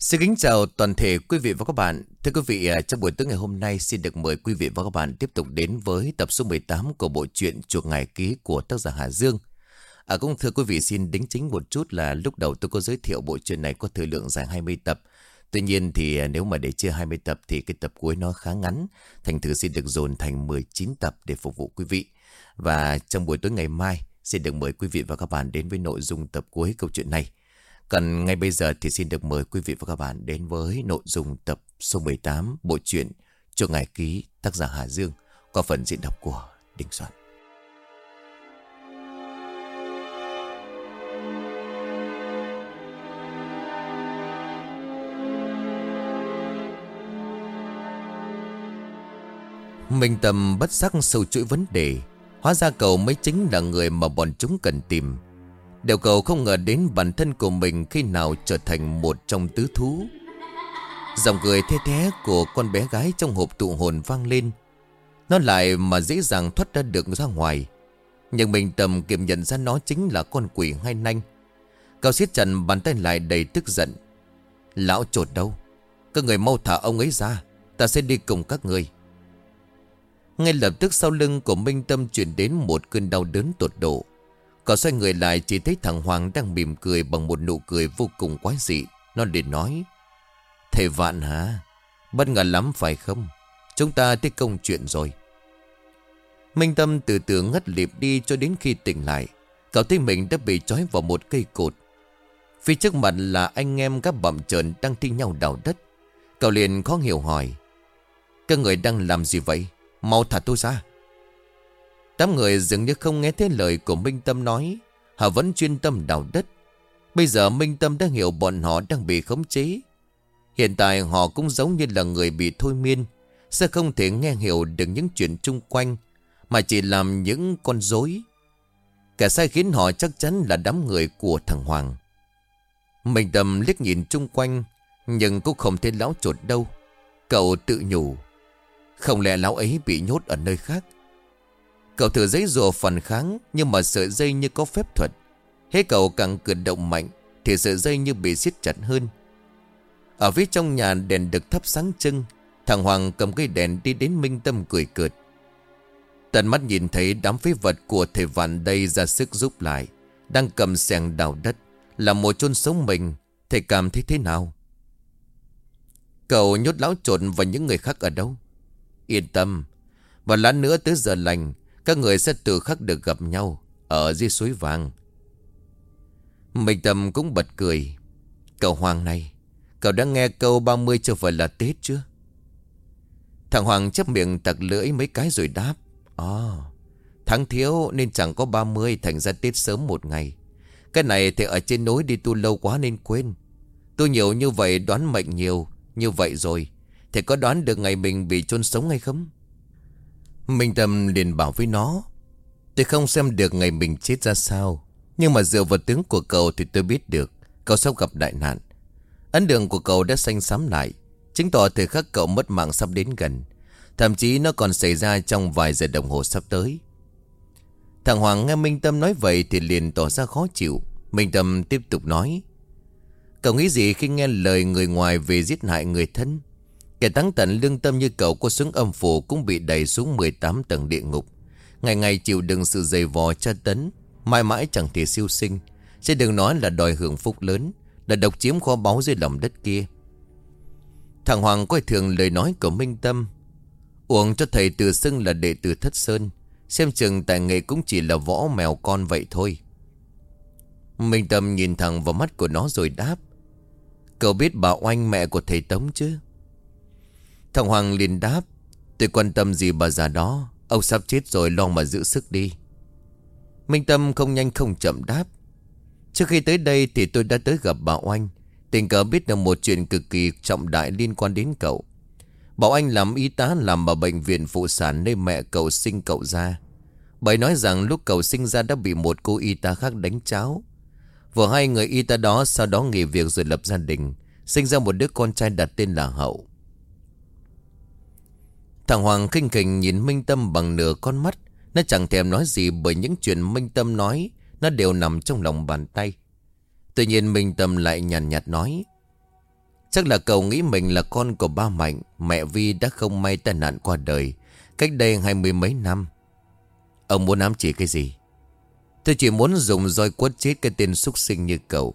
Xin kính chào toàn thể quý vị và các bạn. Thưa quý vị, à, trong buổi tối ngày hôm nay xin được mời quý vị và các bạn tiếp tục đến với tập số 18 của bộ truyện chuột Ngài Ký của tác giả Hà Dương. À, cũng thưa quý vị xin đính chính một chút là lúc đầu tôi có giới thiệu bộ truyện này có thời lượng dài 20 tập. Tuy nhiên thì à, nếu mà để chia 20 tập thì cái tập cuối nó khá ngắn. Thành thử xin được dồn thành 19 tập để phục vụ quý vị. Và trong buổi tối ngày mai xin được mời quý vị và các bạn đến với nội dung tập cuối câu chuyện này. Cần ngay bây giờ thì xin được mời quý vị và các bạn đến với nội dung tập số 18 bộ truyện cho ngài ký, tác giả Hà Dương, qua phần diễn đọc của Đình Soạn. Minh Tâm bất sắc sâu chuỗi vấn đề, Hóa ra cậu mới chính là người mà bọn chúng cần tìm Đều cậu không ngờ đến bản thân của mình khi nào trở thành một trong tứ thú. Dòng cười thê thé của con bé gái trong hộp tụ hồn vang lên. Nó lại mà dễ dàng thoát ra được ra ngoài. Nhưng mình tầm kiểm nhận ra nó chính là con quỷ hai nanh. Cao siết chặt bàn tay lại đầy tức giận. Lão trột đâu? Các người mau thả ông ấy ra. Ta sẽ đi cùng các người. Ngay lập tức sau lưng của Minh Tâm chuyển đến một cơn đau đớn tột độ. Cậu xoay người lại chỉ thấy thằng Hoàng đang mỉm cười bằng một nụ cười vô cùng quái dị. Nó liền nói. Thầy Vạn hả? Bất ngờ lắm phải không? Chúng ta thấy công chuyện rồi. Minh Tâm từ từ ngất lịp đi cho đến khi tỉnh lại. Cậu thấy mình đã bị trói vào một cây cột. Phía trước mặt là anh em các bậm trợn đang thi nhau đào đất. Cậu liền khó hiểu hỏi. Các người đang làm gì vậy? Mau thả tôi ra. Tám người dường như không nghe thấy lời của Minh Tâm nói. Họ vẫn chuyên tâm đào đất. Bây giờ Minh Tâm đã hiểu bọn họ đang bị khống chế. Hiện tại họ cũng giống như là người bị thôi miên. Sẽ không thể nghe hiểu được những chuyện chung quanh. Mà chỉ làm những con dối. Cả sai khiến họ chắc chắn là đám người của thằng Hoàng. Minh Tâm liếc nhìn chung quanh. Nhưng cũng không thấy lão chuột đâu. Cậu tự nhủ. Không lẽ lão ấy bị nhốt ở nơi khác. Cậu thử giấy rùa phản kháng, Nhưng mà sợi dây như có phép thuật. Hết cậu càng cử động mạnh, Thì sợi dây như bị siết chặt hơn. Ở phía trong nhà, đèn được thắp sáng trưng. Thằng Hoàng cầm cây đèn đi đến Minh Tâm cười cợt. Tận mắt nhìn thấy đám phế vật của thầy Vạn đây ra sức giúp lại, Đang cầm xẻng đào đất, Là một chôn sống mình. Thầy cảm thấy thế nào? Cậu nhốt lão trộn và những người khác ở đâu? Yên tâm Và lát nữa tới giờ lành các người sẽ tự khắc được gặp nhau Ở dưới suối vàng. Mình Tâm cũng bật cười. Cậu Hoàng này Cậu đã nghe câu 30 chưa phải là Tết chưa? Thằng Hoàng chấp miệng tặc lưỡi mấy cái rồi đáp. Ồ oh, Tháng thiếu nên chẳng có 30 Thành ra Tết sớm một ngày. Cái này thì ở trên núi đi tu lâu quá nên quên. Tôi nhiều như vậy đoán mệnh nhiều Như vậy rồi. Thì có đoán được ngày mình bị chôn sống hay không? Minh Tâm liền bảo với nó, Tôi không xem được ngày mình chết ra sao, Nhưng mà dựa vào tướng của cậu thì tôi biết được Cậu sắp gặp đại nạn. Ấn đường của cậu đã xanh xám lại, Chứng tỏ thời khắc cậu mất mạng sắp đến gần. Thậm chí nó còn xảy ra trong vài giờ đồng hồ sắp tới. Thằng Hoàng nghe Minh Tâm nói vậy thì liền tỏ ra khó chịu. Minh Tâm tiếp tục nói, Cậu nghĩ gì khi nghe lời người ngoài về giết hại người thân? Kẻ thắng tận lương tâm như cậu có xuống âm phủ cũng bị đẩy xuống 18 tầng địa ngục. Ngày ngày chịu đựng sự dày vò tra tấn, mãi mãi chẳng thể siêu sinh. Sẽ đừng nói là đòi hưởng phúc lớn, là độc chiếm kho báu dưới lòng đất kia. Thằng Hoàng coi thường lời nói của Minh Tâm. Uổng cho thầy tự xưng là đệ tử Thất Sơn. Xem chừng tài nghệ cũng chỉ là võ mèo con vậy thôi. Minh Tâm nhìn thẳng vào mắt của nó rồi đáp. Cậu biết bà oanh mẹ của thầy Tống chứ? Thằng Hoàng liền đáp, Tôi quan tâm gì bà già đó? Ông sắp chết rồi, lo mà giữ sức đi. Minh Tâm không nhanh không chậm đáp, Trước khi tới đây thì tôi đã tới gặp bà Oanh. Tình cờ biết được một chuyện cực kỳ trọng đại liên quan đến cậu. Bảo Anh làm y tá làm ở bệnh viện phụ sản nơi mẹ cậu sinh cậu ra. Bởi nói rằng lúc cậu sinh ra đã bị một cô y tá khác đánh cháo. Vừa hai người y tá đó sau đó nghỉ việc rồi lập gia đình. Sinh ra một đứa con trai đặt tên là Hậu. Thằng Hoàng kinh khỉnh nhìn Minh Tâm bằng nửa con mắt. Nó chẳng thèm nói gì bởi những chuyện Minh Tâm nói, nó đều nằm trong lòng bàn tay. Tuy nhiên Minh Tâm lại nhàn nhạt, nhạt nói. Chắc là cậu nghĩ mình là con của ba Mạnh Mẹ Vi đã không may tai nạn qua đời Cách đây hai mươi mấy năm Ông muốn ám chỉ cái gì Tôi chỉ muốn dùng roi quất chết cái tên súc sinh như cậu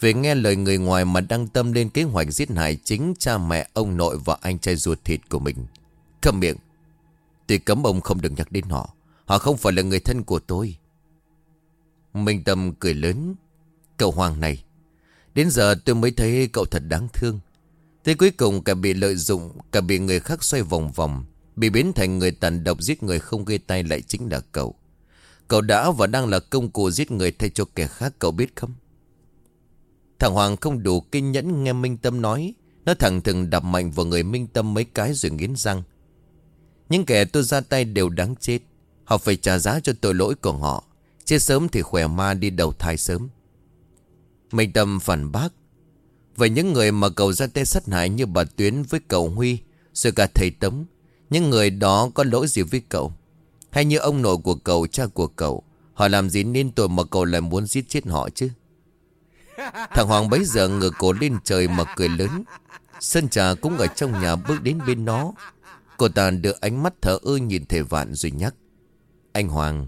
Vì nghe lời người ngoài mà đăng tâm lên kế hoạch giết hại chính cha mẹ ông nội và anh trai ruột thịt của mình Cầm miệng. Tôi cấm ông không được nhắc đến họ Họ không phải là người thân của tôi. Minh Tâm cười lớn. Cậu Hoàng này, Đến giờ tôi mới thấy cậu thật đáng thương. Thế cuối cùng cả bị lợi dụng, Cả bị người khác xoay vòng vòng, Bị biến thành người tàn độc giết người không gây tay lại chính là cậu. Cậu đã và đang là công cụ giết người thay cho kẻ khác, cậu biết không? Thằng Hoàng không đủ kinh nhẫn nghe Minh Tâm nói. Nó thẳng thừng đập mạnh vào người Minh Tâm mấy cái rồi nghiến răng. Những kẻ tôi ra tay đều đáng chết. Họ phải trả giá cho tội lỗi của họ. Chết sớm thì khỏe ma đi đầu thai sớm. Minh Tâm phản bác. Vậy những người mà cậu ra tay sát hại như bà Tuyến với cậu Huy Rồi cả thầy Tống Những người đó có lỗi gì với cậu? Hay như ông nội của cậu, cha của cậu Họ làm gì nên tội mà cậu lại muốn giết chết họ chứ? Thằng Hoàng bấy giờ ngửa cổ lên trời mà cười lớn. Sơn trà cũng ở trong nhà bước đến bên nó. Cô ta đưa ánh mắt thở ơ nhìn thầy vạn rồi nhắc. Anh Hoàng,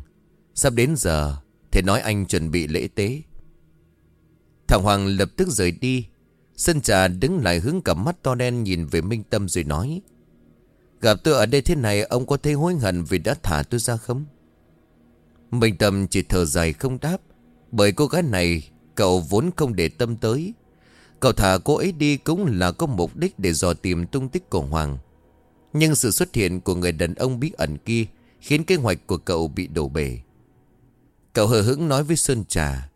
Sắp đến giờ, Thầy nói anh chuẩn bị lễ tế. Thằng Hoàng lập tức rời đi. Sân trà đứng lại hướng cả mắt to đen nhìn về Minh Tâm rồi nói, Gặp tôi ở đây thế này, Ông có thấy hối hận vì đã thả tôi ra không? Minh Tâm chỉ thở dài không đáp, Bởi cô gái này, Cậu vốn không để tâm tới. Cậu thả cô ấy đi cũng là có mục đích Để dò tìm tung tích của Hoàng. Nhưng sự xuất hiện của người đàn ông bí ẩn kia Khiến kế hoạch của cậu bị đổ bể. Cậu hờ hững nói với Sơn Trà,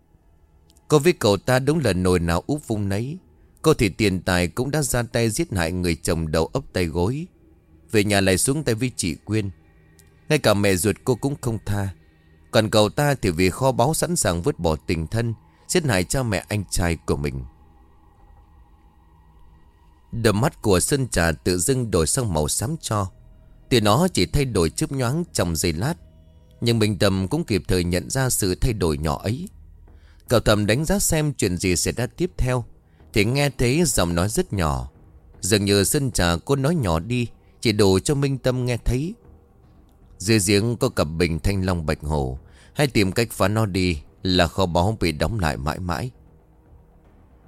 Cô với cậu ta đúng là nồi nào úp vung nấy. Cô thì tiền tài cũng đã ra tay giết hại người chồng đầu ấp tay gối. Về nhà lại xuống tay với chị Quyên. Ngay cả mẹ ruột cô cũng không tha. Còn cậu ta thì vì kho báu sẵn sàng vứt bỏ tình thân, Giết hại cha mẹ anh trai của mình. Đôi mắt của Sơn Trà tự dưng đổi sang màu xám cho. Từ nó chỉ thay đổi chớp nhoáng trong giây lát, Nhưng Minh Tâm cũng kịp thời nhận ra sự thay đổi nhỏ ấy. Cậu thầm đánh giá xem chuyện gì sẽ ra tiếp theo, Thì nghe thấy giọng nói rất nhỏ. Dường như sơn trà cô nói nhỏ đi, Chỉ đủ cho Minh Tâm nghe thấy. Dưới giếng có cặp bình thanh long bạch hồ, Hay tìm cách phá nó đi Là kho báu bị đóng lại mãi mãi.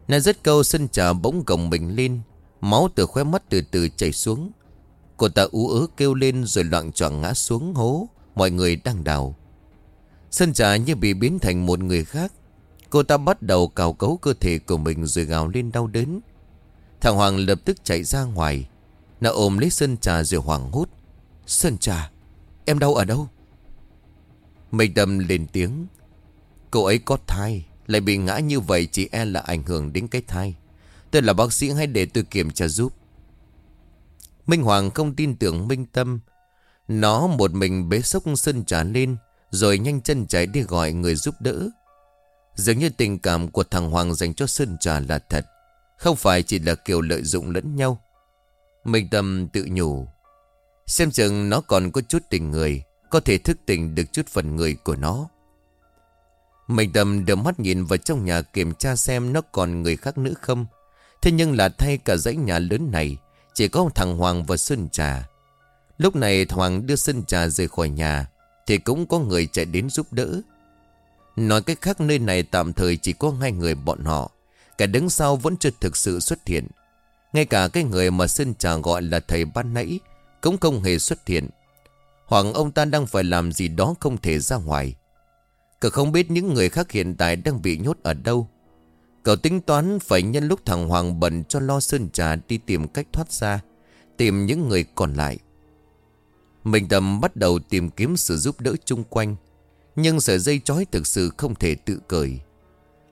Nói rất câu, sơn trà bỗng gồng mình lên Máu từ khóe mắt từ từ chảy xuống Cô ta ú ớ kêu lên rồi loạn choạng ngã xuống hố Mọi người đang đào Sân trà như bị biến thành một người khác Cô ta bắt đầu cào cấu cơ thể của mình rồi gào lên đau đớn. Thằng Hoàng lập tức chạy ra ngoài. Nó ôm lấy Sơn Trà rồi hoảng hốt. Sơn Trà, em đau ở đâu? mây Tâm lên tiếng. Cô ấy có thai, lại bị ngã như vậy chỉ e là ảnh hưởng đến cái thai. Tôi là bác sĩ hãy để tôi kiểm tra giúp. Minh Hoàng không tin tưởng Minh Tâm. Nó một mình bế sốc Sơn Trà lên, rồi nhanh chân chạy đi gọi người giúp đỡ. Dường như tình cảm của thằng Hoàng dành cho Sơn Trà là thật, Không phải chỉ là kiểu lợi dụng lẫn nhau Minh Tâm tự nhủ, Xem chừng nó còn có chút tình người, Có thể thức tỉnh được chút phần người của nó Minh Tâm đưa mắt nhìn vào trong nhà kiểm tra xem nó còn người khác nữa không Thế nhưng là thay cả dãy nhà lớn này, Chỉ có thằng Hoàng và Sơn Trà. Lúc này Hoàng đưa Sơn Trà rời khỏi nhà, Thì cũng có người chạy đến giúp đỡ. Nói cách khác, nơi này tạm thời chỉ có hai người bọn họ Cả đứng sau vẫn chưa thực sự xuất hiện. Ngay cả cái người mà Sơn Trà gọi là thầy ban nãy Cũng không hề xuất hiện. Hoặc ông ta đang phải làm gì đó không thể ra ngoài. Cả không biết những người khác hiện tại đang bị nhốt ở đâu Cậu tính toán phải nhân lúc thằng Hoàng bận cho lo sơn trà đi tìm cách thoát ra, Tìm những người còn lại. Mình tầm bắt đầu tìm kiếm sự giúp đỡ chung quanh, nhưng sợi dây chói thực sự không thể tự cởi.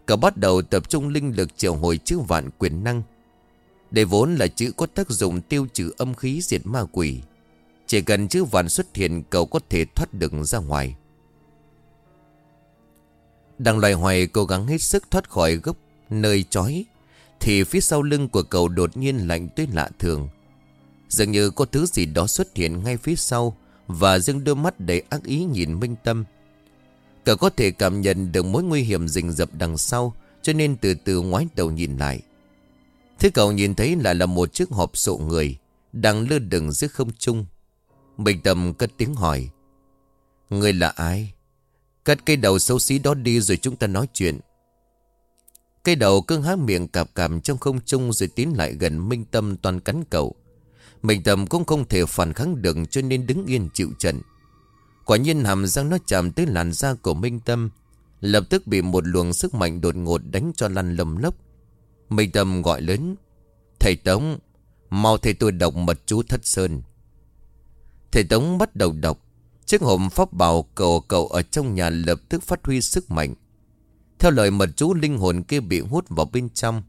Cậu bắt đầu tập trung linh lực triệu hồi chữ vạn quyền năng. Để vốn là chữ có tác dụng tiêu trừ âm khí diệt ma quỷ. Chỉ cần chữ vạn xuất hiện, cậu có thể thoát được ra ngoài. Đang loài hoài cố gắng hết sức thoát khỏi gốc nơi chói, Thì phía sau lưng của cậu đột nhiên lạnh tới lạ thường. Dường như có thứ gì đó xuất hiện ngay phía sau Và dưng đôi mắt đầy ác ý nhìn Minh Tâm. Cậu có thể cảm nhận được mối nguy hiểm rình rập đằng sau, Cho nên từ từ ngoái đầu nhìn lại. Thế cậu nhìn thấy lại là một chiếc hộp sộ người Đang lơ đừng giữa không trung. Bình tâm cất tiếng hỏi, Người là ai? Cất cây đầu xấu xí đó đi rồi chúng ta nói chuyện. Cây đầu cứ há miệng cạp cạp trong không trung Rồi tiến lại gần Minh Tâm toàn cắn cậu. Minh Tâm cũng không thể phản kháng được Cho nên đứng yên chịu trận. Quả nhiên hàm răng nó chạm tới làn da của Minh Tâm, Lập tức bị một luồng sức mạnh đột ngột đánh cho lăn lầm lốc Minh Tâm gọi lớn, Thầy Tống, Mau thầy tôi đọc mật chú thất sơn. Thầy Tống bắt đầu đọc. Chiếc hộp pháp bảo cầu, cậu ở trong nhà lập tức phát huy sức mạnh. Theo lời mật chú linh hồn kia bị hút vào bên trong.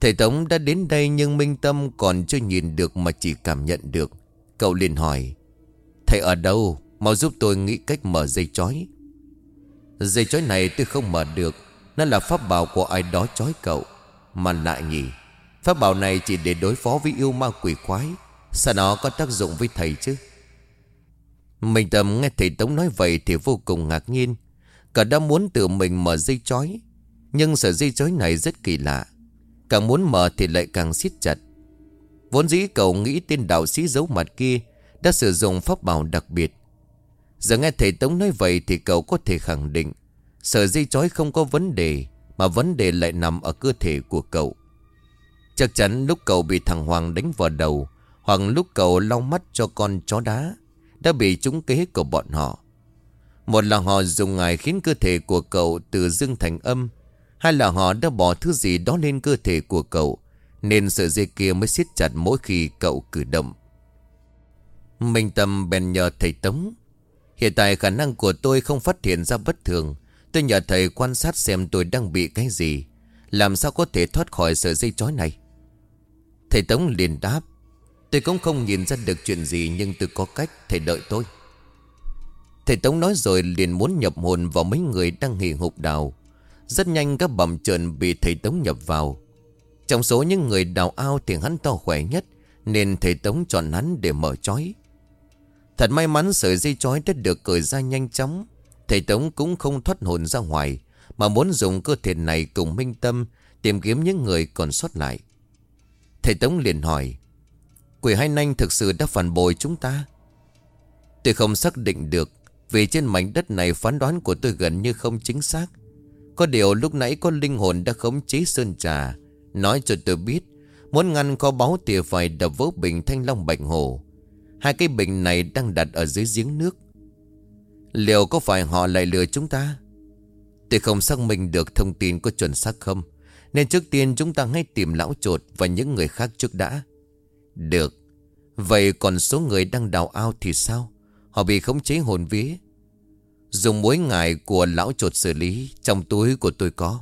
Thầy Tống đã đến đây nhưng Minh Tâm còn chưa nhìn được mà chỉ cảm nhận được. Cậu liền hỏi, Thầy ở đâu? Mau giúp tôi nghĩ cách mở dây chói. Dây chói này tôi không mở được, Nó là pháp bảo của ai đó chói cậu, Mà lại nhỉ, Pháp bảo này chỉ để đối phó với yêu ma quỷ quái, Sao nó có tác dụng với thầy chứ? Minh tâm nghe thầy Tống nói vậy Thì vô cùng ngạc nhiên. Cả đã muốn tự mình mở dây chói. Nhưng sợi dây chói này rất kỳ lạ. Càng muốn mở thì lại càng siết chặt. Vốn dĩ cậu nghĩ tên đạo sĩ giấu mặt kia Đã sử dụng pháp bảo đặc biệt. Giờ nghe thầy Tống nói vậy Thì cậu có thể khẳng định Sợi dây chói không có vấn đề, Mà vấn đề lại nằm ở cơ thể của cậu. Chắc chắn lúc cậu bị thằng Hoàng đánh vào đầu, Hoặc lúc cậu lau mắt cho con chó đá, Đã bị trúng kế của bọn họ. Một là họ dùng ngài khiến cơ thể của cậu từ dương thành âm. Hai là họ đã bỏ thứ gì đó lên cơ thể của cậu, Nên sợi dây kia mới siết chặt mỗi khi cậu cử động. Minh Tâm bèn nhờ thầy Tống. Hiện tại khả năng của tôi không phát hiện ra bất thường. Tôi nhờ thầy quan sát xem tôi đang bị cái gì. Làm sao có thể thoát khỏi sợi dây chói này? Thầy Tống liền đáp. Tôi cũng không nhìn ra được chuyện gì Nhưng tôi có cách, thầy đợi tôi. Thầy Tống nói rồi liền muốn nhập hồn vào mấy người đang hì hục đào. Rất nhanh các bầm trợn bị thầy Tống nhập vào. Trong số những người đào ao thì hắn to khỏe nhất, Nên thầy Tống chọn hắn để mở chói Thật may mắn sợi dây chói đã được cởi ra nhanh chóng. Thầy Tống cũng không thoát hồn ra ngoài, Mà muốn dùng cơ thể này cùng minh tâm Tìm kiếm những người còn sót lại. Thầy Tống liền hỏi, Quỷ hai nanh thực sự đã phản bội chúng ta? Tôi không xác định được. Vì trên mảnh đất này phán đoán của tôi gần như không chính xác. Có điều lúc nãy có linh hồn đã khống chế sơn trà. Nói cho tôi biết, Muốn ngăn kho báu thì phải đập vỡ bình thanh long bạch hồ. Hai cái bình này đang đặt ở dưới giếng nước. Liệu có phải họ lại lừa chúng ta? Tôi không xác minh được thông tin có chuẩn xác không, Nên trước tiên chúng ta hãy tìm lão trột Và những người khác trước đã. Được. Vậy còn số người đang đào ao thì sao? Họ bị khống chế hồn vía. Dùng mối ngài của lão chuột xử lý Trong túi của tôi có.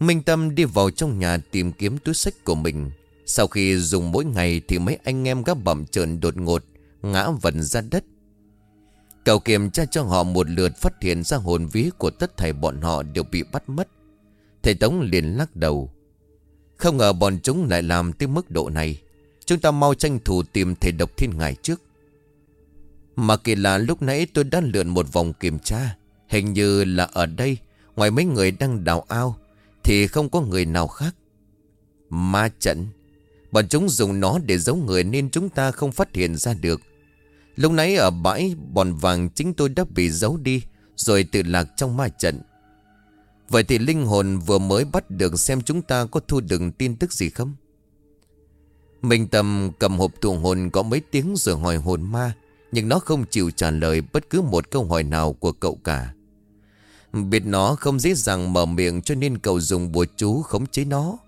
Minh Tâm đi vào trong nhà tìm kiếm túi sách của mình. Sau khi dùng mỗi ngày Thì mấy anh em gác bẩm trợn đột ngột, Ngã vần ra đất. Cậu kiểm tra cho họ một lượt Phát hiện ra hồn vía của tất thảy bọn họ Đều bị bắt mất. Thầy Tống liền lắc đầu. Không ngờ bọn chúng lại làm tới mức độ này. Chúng ta mau tranh thủ tìm thầy độc thiên ngài trước. Mà kỳ lạ lúc nãy tôi đã lượn một vòng kiểm tra. Hình như là ở đây, Ngoài mấy người đang đào ao, Thì không có người nào khác. Ma trận. Bọn chúng dùng nó để giấu người Nên chúng ta không phát hiện ra được. Lúc nãy ở bãi bòn vàng Chính tôi đã bị giấu đi, Rồi tự lạc trong ma trận. Vậy thì linh hồn vừa mới bắt được Xem chúng ta có thu được tin tức gì không? Minh Tâm cầm hộp tụ hồn có mấy tiếng rồi hỏi hồn ma. Nhưng nó không chịu trả lời bất cứ một câu hỏi nào của cậu cả. Biết nó không dễ dàng mở miệng cho nên cậu dùng bùa chú khống chế nó.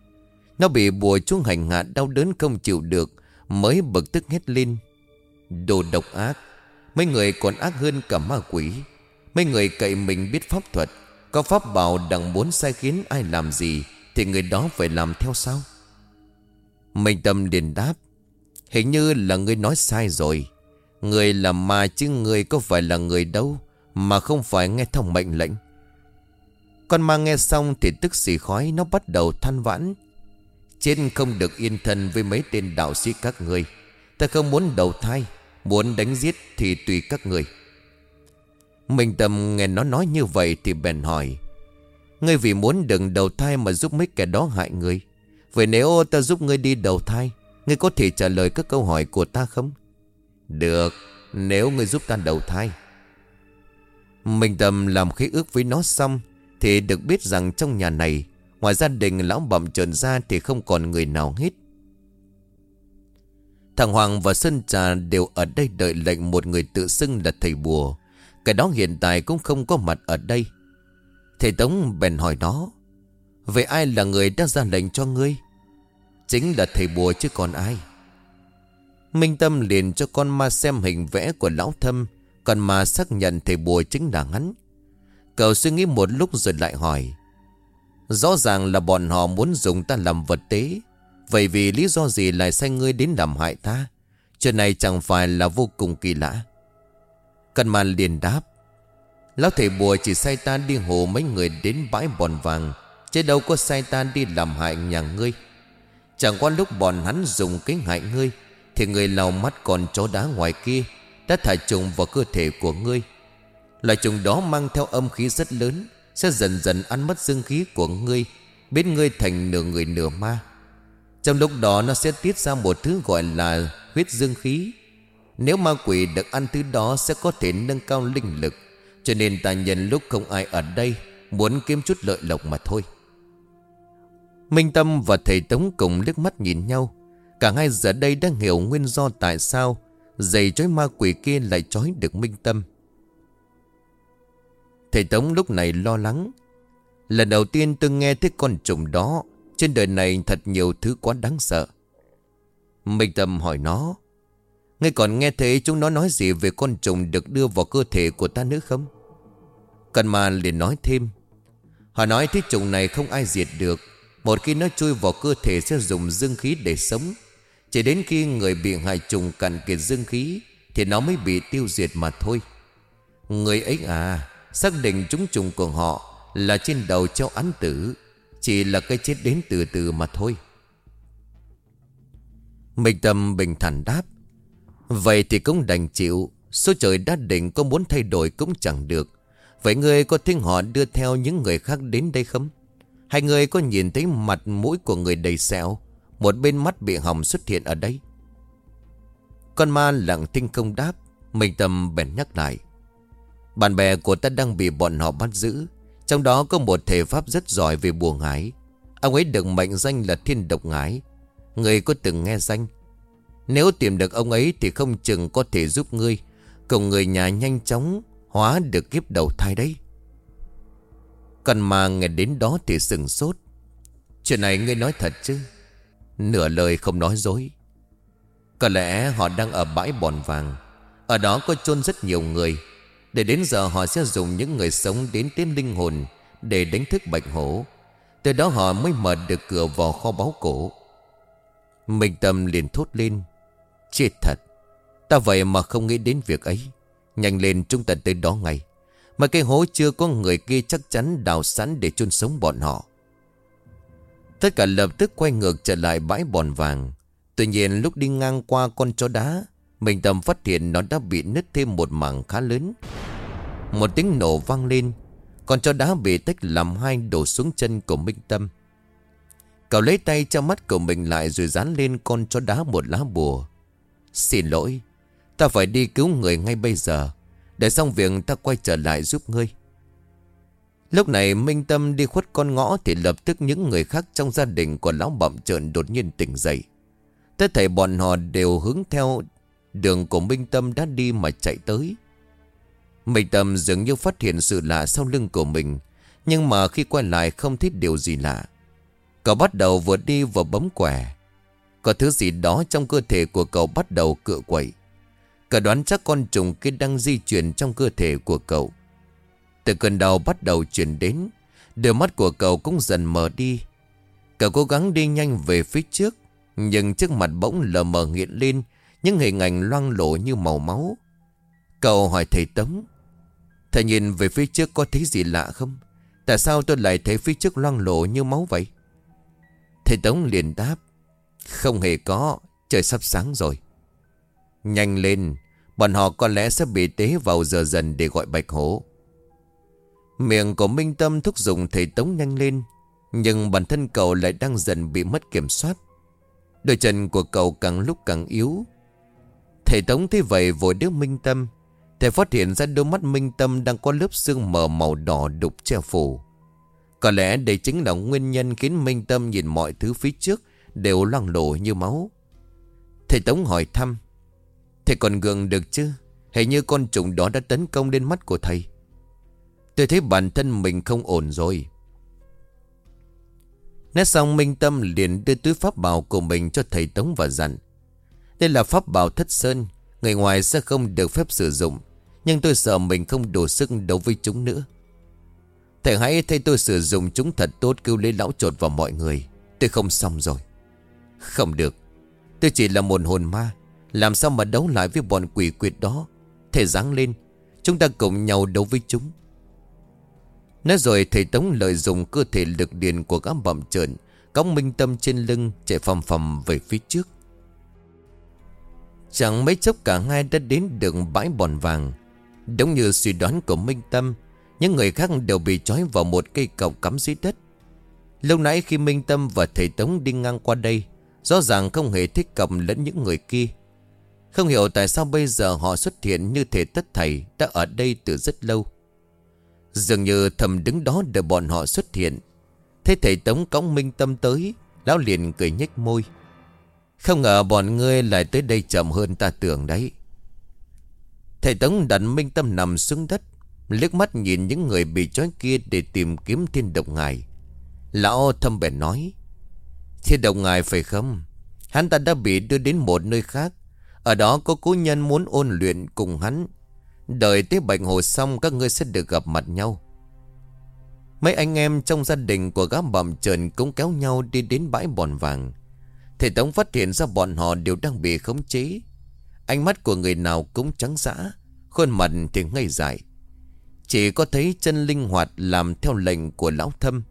Nó bị bùa chú hành hạ đau đớn không chịu được, Mới bực tức hết lên. Đồ độc ác, Mấy người còn ác hơn cả ma quỷ. Mấy người cậy mình biết pháp thuật, Có pháp bảo đằng muốn sai khiến ai làm gì Thì người đó phải làm theo sao? Minh Tâm liền đáp, Hình như là người nói sai rồi. Người là ma chứ người có phải là người đâu, Mà không phải nghe thông mệnh lệnh. Con ma nghe xong thì tức xì khói, Nó bắt đầu than vãn. Trên không được yên thân với mấy tên đạo sĩ các người. Ta không muốn đầu thai, Muốn đánh giết thì tùy các người. Minh Tâm nghe nó nói như vậy thì bèn hỏi, Ngươi vì muốn đừng đầu thai mà giúp mấy kẻ đó hại ngươi Vậy nếu ta giúp ngươi đi đầu thai, Ngươi có thể trả lời các câu hỏi của ta không? Được, Nếu ngươi giúp ta đầu thai Minh Tâm làm khí ước với nó xong, Thì được biết rằng trong nhà này, Ngoài gia đình lão bậm trợn ra Thì không còn người nào hết Thằng Hoàng và Sơn Trà đều ở đây đợi lệnh một người tự xưng là thầy bùa. Cái đó hiện tại cũng không có mặt ở đây. Thầy Tống bèn hỏi nó. Vậy ai là người đã ra lệnh cho ngươi? Chính là thầy bùa chứ còn ai. Minh Tâm liền cho con ma xem hình vẽ của lão thâm. Còn ma xác nhận thầy bùa chính là hắn. Cậu suy nghĩ một lúc rồi lại hỏi. Rõ ràng là bọn họ muốn dùng ta làm vật tế, Vậy vì lý do gì lại sai ngươi đến làm hại ta Chuyện này chẳng phải là vô cùng kỳ lạ Cần mà liền đáp, Lão thầy bùa chỉ sai ta đi hồ mấy người đến bãi bòn vàng, Chứ đâu có sai ta đi làm hại nhà ngươi Chẳng qua lúc bọn hắn dùng kính hại ngươi thì người lau mắt còn chó đá ngoài kia, Đã thả trùng vào cơ thể của ngươi. Loại trùng đó mang theo âm khí rất lớn, Sẽ dần dần ăn mất dương khí của ngươi, Biến ngươi thành nửa người nửa ma. Trong lúc đó nó sẽ tiết ra một thứ gọi là huyết dương khí. Nếu ma quỷ được ăn thứ đó sẽ có thể nâng cao linh lực, Cho nên ta nhận lúc không ai ở đây, Muốn kiếm chút lợi lộc mà thôi. Minh Tâm và thầy Tống cùng liếc mắt nhìn nhau. Cả hai giờ đây đang hiểu nguyên do tại sao Giày chói ma quỷ kia lại chói được Minh Tâm. Thầy Tống lúc này lo lắng. Lần đầu tiên tôi nghe thấy con trùng đó, trên đời này thật nhiều thứ quá đáng sợ. Minh Tâm hỏi nó, Ngươi còn nghe thấy chúng nó nói gì về con trùng được đưa vào cơ thể của ta nữa không? Cần mà liền nói thêm, Họ nói thế trùng này không ai diệt được. Một khi nó chui vào cơ thể sẽ dùng dương khí để sống. Chỉ đến khi người bị hại trùng cạn kiệt dương khí, Thì nó mới bị tiêu diệt mà thôi. Người ấy à Xác định chúng trùng của họ Là trên đầu treo án tử, chỉ là cái chết đến từ từ mà thôi. Minh Tâm bình thản đáp, Vậy thì cũng đành chịu, Số trời đã định có muốn thay đổi cũng chẳng được. Vậy người có 听 họ đưa theo những người khác đến đây không? Hai người có nhìn thấy mặt mũi của người đầy sẹo một bên mắt bị hỏng xuất hiện ở đây. Con ma lặng tinh công đáp, mình Tâm bèn nhắc lại. Bạn bè của ta đang bị bọn họ bắt giữ, trong đó có một thể pháp rất giỏi về bùa ngái Ông ấy được mệnh danh là thiên độc ngái Người có từng nghe danh? Nếu tìm được ông ấy thì không chừng có thể giúp ngươi, Cùng người nhà nhanh chóng hóa được kiếp đầu thai đấy. Còn mà nghe đến đó thì sừng sốt. Chuyện này ngươi nói thật chứ? Nửa lời không nói dối. Có lẽ họ đang ở bãi bòn vàng. Ở đó có chôn rất nhiều người. Để đến giờ họ sẽ dùng những người sống đến tiến linh hồn Để đánh thức bạch hổ. Từ đó họ mới mở được cửa vào kho báu cổ. Minh Tâm liền thốt lên, Chết thật. Ta vậy mà không nghĩ đến việc ấy. Nhanh lên chúng ta tới đó ngay. Mà cái hố chưa có người kia chắc chắn đào sẵn để chôn sống bọn họ. Tất cả lập tức quay ngược trở lại bãi bòn vàng. Tuy nhiên lúc đi ngang qua con chó đá Minh Tâm phát hiện nó đã bị nứt thêm một mảng khá lớn. Một tiếng nổ vang lên. Con chó đá bị tách làm hai đổ xuống chân của Minh Tâm. Cậu lấy tay cho mắt của mình lại rồi dán lên con chó đá một lá bùa. Xin lỗi, Ta phải đi cứu người ngay bây giờ. Để xong việc ta quay trở lại giúp ngươi. Lúc này Minh Tâm đi khuất con ngõ Thì lập tức những người khác trong gia đình của lão bậm trợn đột nhiên tỉnh dậy. Tất thảy bọn họ đều hướng theo Đường của Minh Tâm đã đi mà chạy tới. Minh Tâm dường như phát hiện sự lạ sau lưng của mình, Nhưng mà khi quay lại không thấy điều gì lạ. Cậu bắt đầu vừa đi vừa bấm quẻ Có thứ gì đó trong cơ thể của cậu bắt đầu cựa quậy. Cậu đoán chắc con trùng kia đang di chuyển trong cơ thể của cậu. Từ cơn đau bắt đầu chuyển đến. Đôi mắt của cậu cũng dần mở đi. Cậu cố gắng đi nhanh về phía trước, Nhưng trước mặt bỗng lờ mờ hiện lên những hình ảnh loang lổ như màu máu. Cậu hỏi thầy Tống Thầy nhìn về phía trước có thấy gì lạ không? Tại sao tôi lại thấy phía trước loang lổ như máu vậy? Thầy Tống liền đáp, Không hề có, Trời sắp sáng rồi. Nhanh lên, Bọn họ có lẽ sẽ bị tế vào giờ dần để gọi bạch hổ. Miệng của Minh Tâm thúc giục thầy Tống nhanh lên, Nhưng bản thân cậu lại đang dần bị mất kiểm soát. Đôi chân của cậu càng lúc càng yếu. Thầy Tống thấy vậy vội đứa Minh Tâm Thầy phát hiện ra đôi mắt Minh Tâm đang có lớp xương mờ màu đỏ đục che phủ. Có lẽ đây chính là nguyên nhân khiến Minh Tâm nhìn mọi thứ phía trước Đều loang lổ như máu. Thầy Tống hỏi thăm Thầy còn gượng được chứ? Hình như con trùng đó đã tấn công lên mắt của thầy. Tôi thấy bản thân mình không ổn rồi. Nói xong, Minh Tâm liền đưa túi pháp bảo của mình cho thầy Tống và dặn, Đây là pháp bảo thất sơn, Người ngoài sẽ không được phép sử dụng, Nhưng tôi sợ mình không đủ sức đấu với chúng nữa. Thầy hãy thay tôi sử dụng chúng thật tốt cứu lấy lão trột vào mọi người. Tôi không xong rồi. Không được. Tôi chỉ là một hồn ma, Làm sao mà đấu lại với bọn quỷ quyệt đó? Thầy ráng lên, Chúng ta cùng nhau đấu với chúng. Nói rồi thầy Tống lợi dụng cơ thể lực điền của gã bậm trợn Cóng minh tâm trên lưng, chạy phầm phầm về phía trước. Chẳng mấy chốc cả hai đã đến đường bãi bòn vàng. Đúng như suy đoán của Minh Tâm, Những người khác đều bị trói vào một cây cọc cắm dưới đất. Lâu nãy khi Minh Tâm và thầy Tống đi ngang qua đây, Rõ ràng không hề thích cầm lẫn những người kia. Không hiểu tại sao bây giờ họ xuất hiện như thể tất thầy đã ở đây từ rất lâu. Dường như thầm đứng đó đợi bọn họ xuất hiện. Thế thầy Tống cõng Minh Tâm tới, Lão liền cười nhếch môi. Không ngờ bọn ngươi lại tới đây chậm hơn ta tưởng đấy. Thầy Tống đặt Minh Tâm nằm xuống đất, liếc mắt nhìn những người bị trói kia để tìm kiếm thiên độc ngài. Lão thâm bèn nói, Thiên độc ngài phải không? Hắn ta đã bị đưa đến một nơi khác. Ở đó có cố nhân muốn ôn luyện cùng hắn Đợi tới bệnh hồ xong, các ngươi sẽ được gặp mặt nhau. Mấy anh em trong gia đình của gã bầm trần cũng kéo nhau đi đến bãi bòn vàng. Thể tống phát hiện ra bọn họ đều đang bị khống chế. Ánh mắt của người nào cũng trắng dã, Khuôn mặt thì ngây dại. Chỉ có thấy chân linh hoạt làm theo lệnh của lão thâm.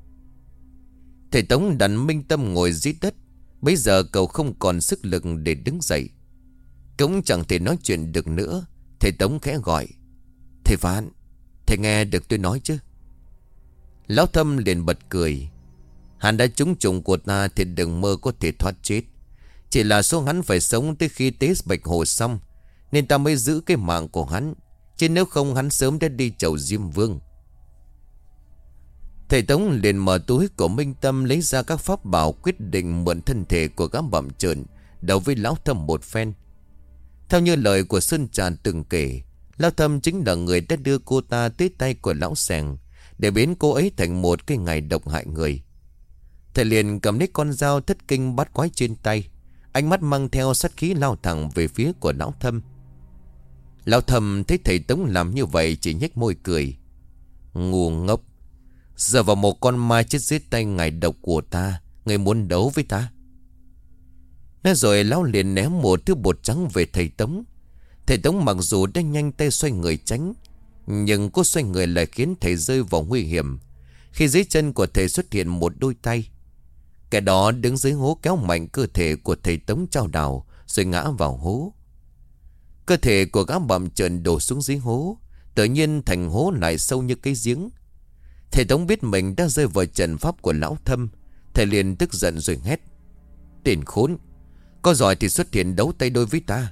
Thầy Tống đặt Minh Tâm ngồi dưới đất, Bây giờ cậu không còn sức lực để đứng dậy. Cũng chẳng thể nói chuyện được nữa. Thầy Tống khẽ gọi. Thầy Phan Thầy nghe được tôi nói chứ? Lão Thâm liền bật cười. Hắn đã trúng trùng của ta à, Thì đừng mơ có thể thoát chết. Chỉ là số hắn phải sống tới khi tế bạch hồ xong, Nên ta mới giữ cái mạng của hắn, Chứ nếu không hắn sớm đã đi chầu Diêm Vương. Thầy Tống liền mở túi của Minh Tâm Lấy ra các pháp bảo quyết định mượn thân thể của gã bẩm trợn Đầu với lão thâm một phen. Theo như lời của Sơn Tràn từng kể Lão thâm chính là người đã đưa cô ta tới tay của lão sèng Để biến cô ấy thành một cái ngày độc hại người. Thầy liền cầm lấy con dao thất kinh bắt quái trên tay, Ánh mắt mang theo sát khí lao thẳng về phía của lão thâm. Lão thâm thấy thầy Tống làm như vậy chỉ nhếch môi cười. Ngu ngốc, Giờ vào một con mai chết dưới tay ngài độc của ta, Người muốn đấu với ta? Nói rồi lão liền ném một thứ bột trắng về thầy Tống. Thầy Tống mặc dù đã nhanh tay xoay người tránh, Nhưng cô xoay người lại khiến thầy rơi vào nguy hiểm. Khi dưới chân của thầy xuất hiện một đôi tay, Kẻ đó đứng dưới hố kéo mạnh cơ thể của thầy Tống trao đảo, Rồi ngã vào hố. Cơ thể của gã bầm trần đổ xuống dưới hố, Tự nhiên thành hố lại sâu như cái giếng. Thầy Tống biết mình đã rơi vào trận pháp của lão thâm, Thầy liền tức giận rồi hét, Tiền khốn có giỏi thì xuất hiện đấu tay đôi với ta.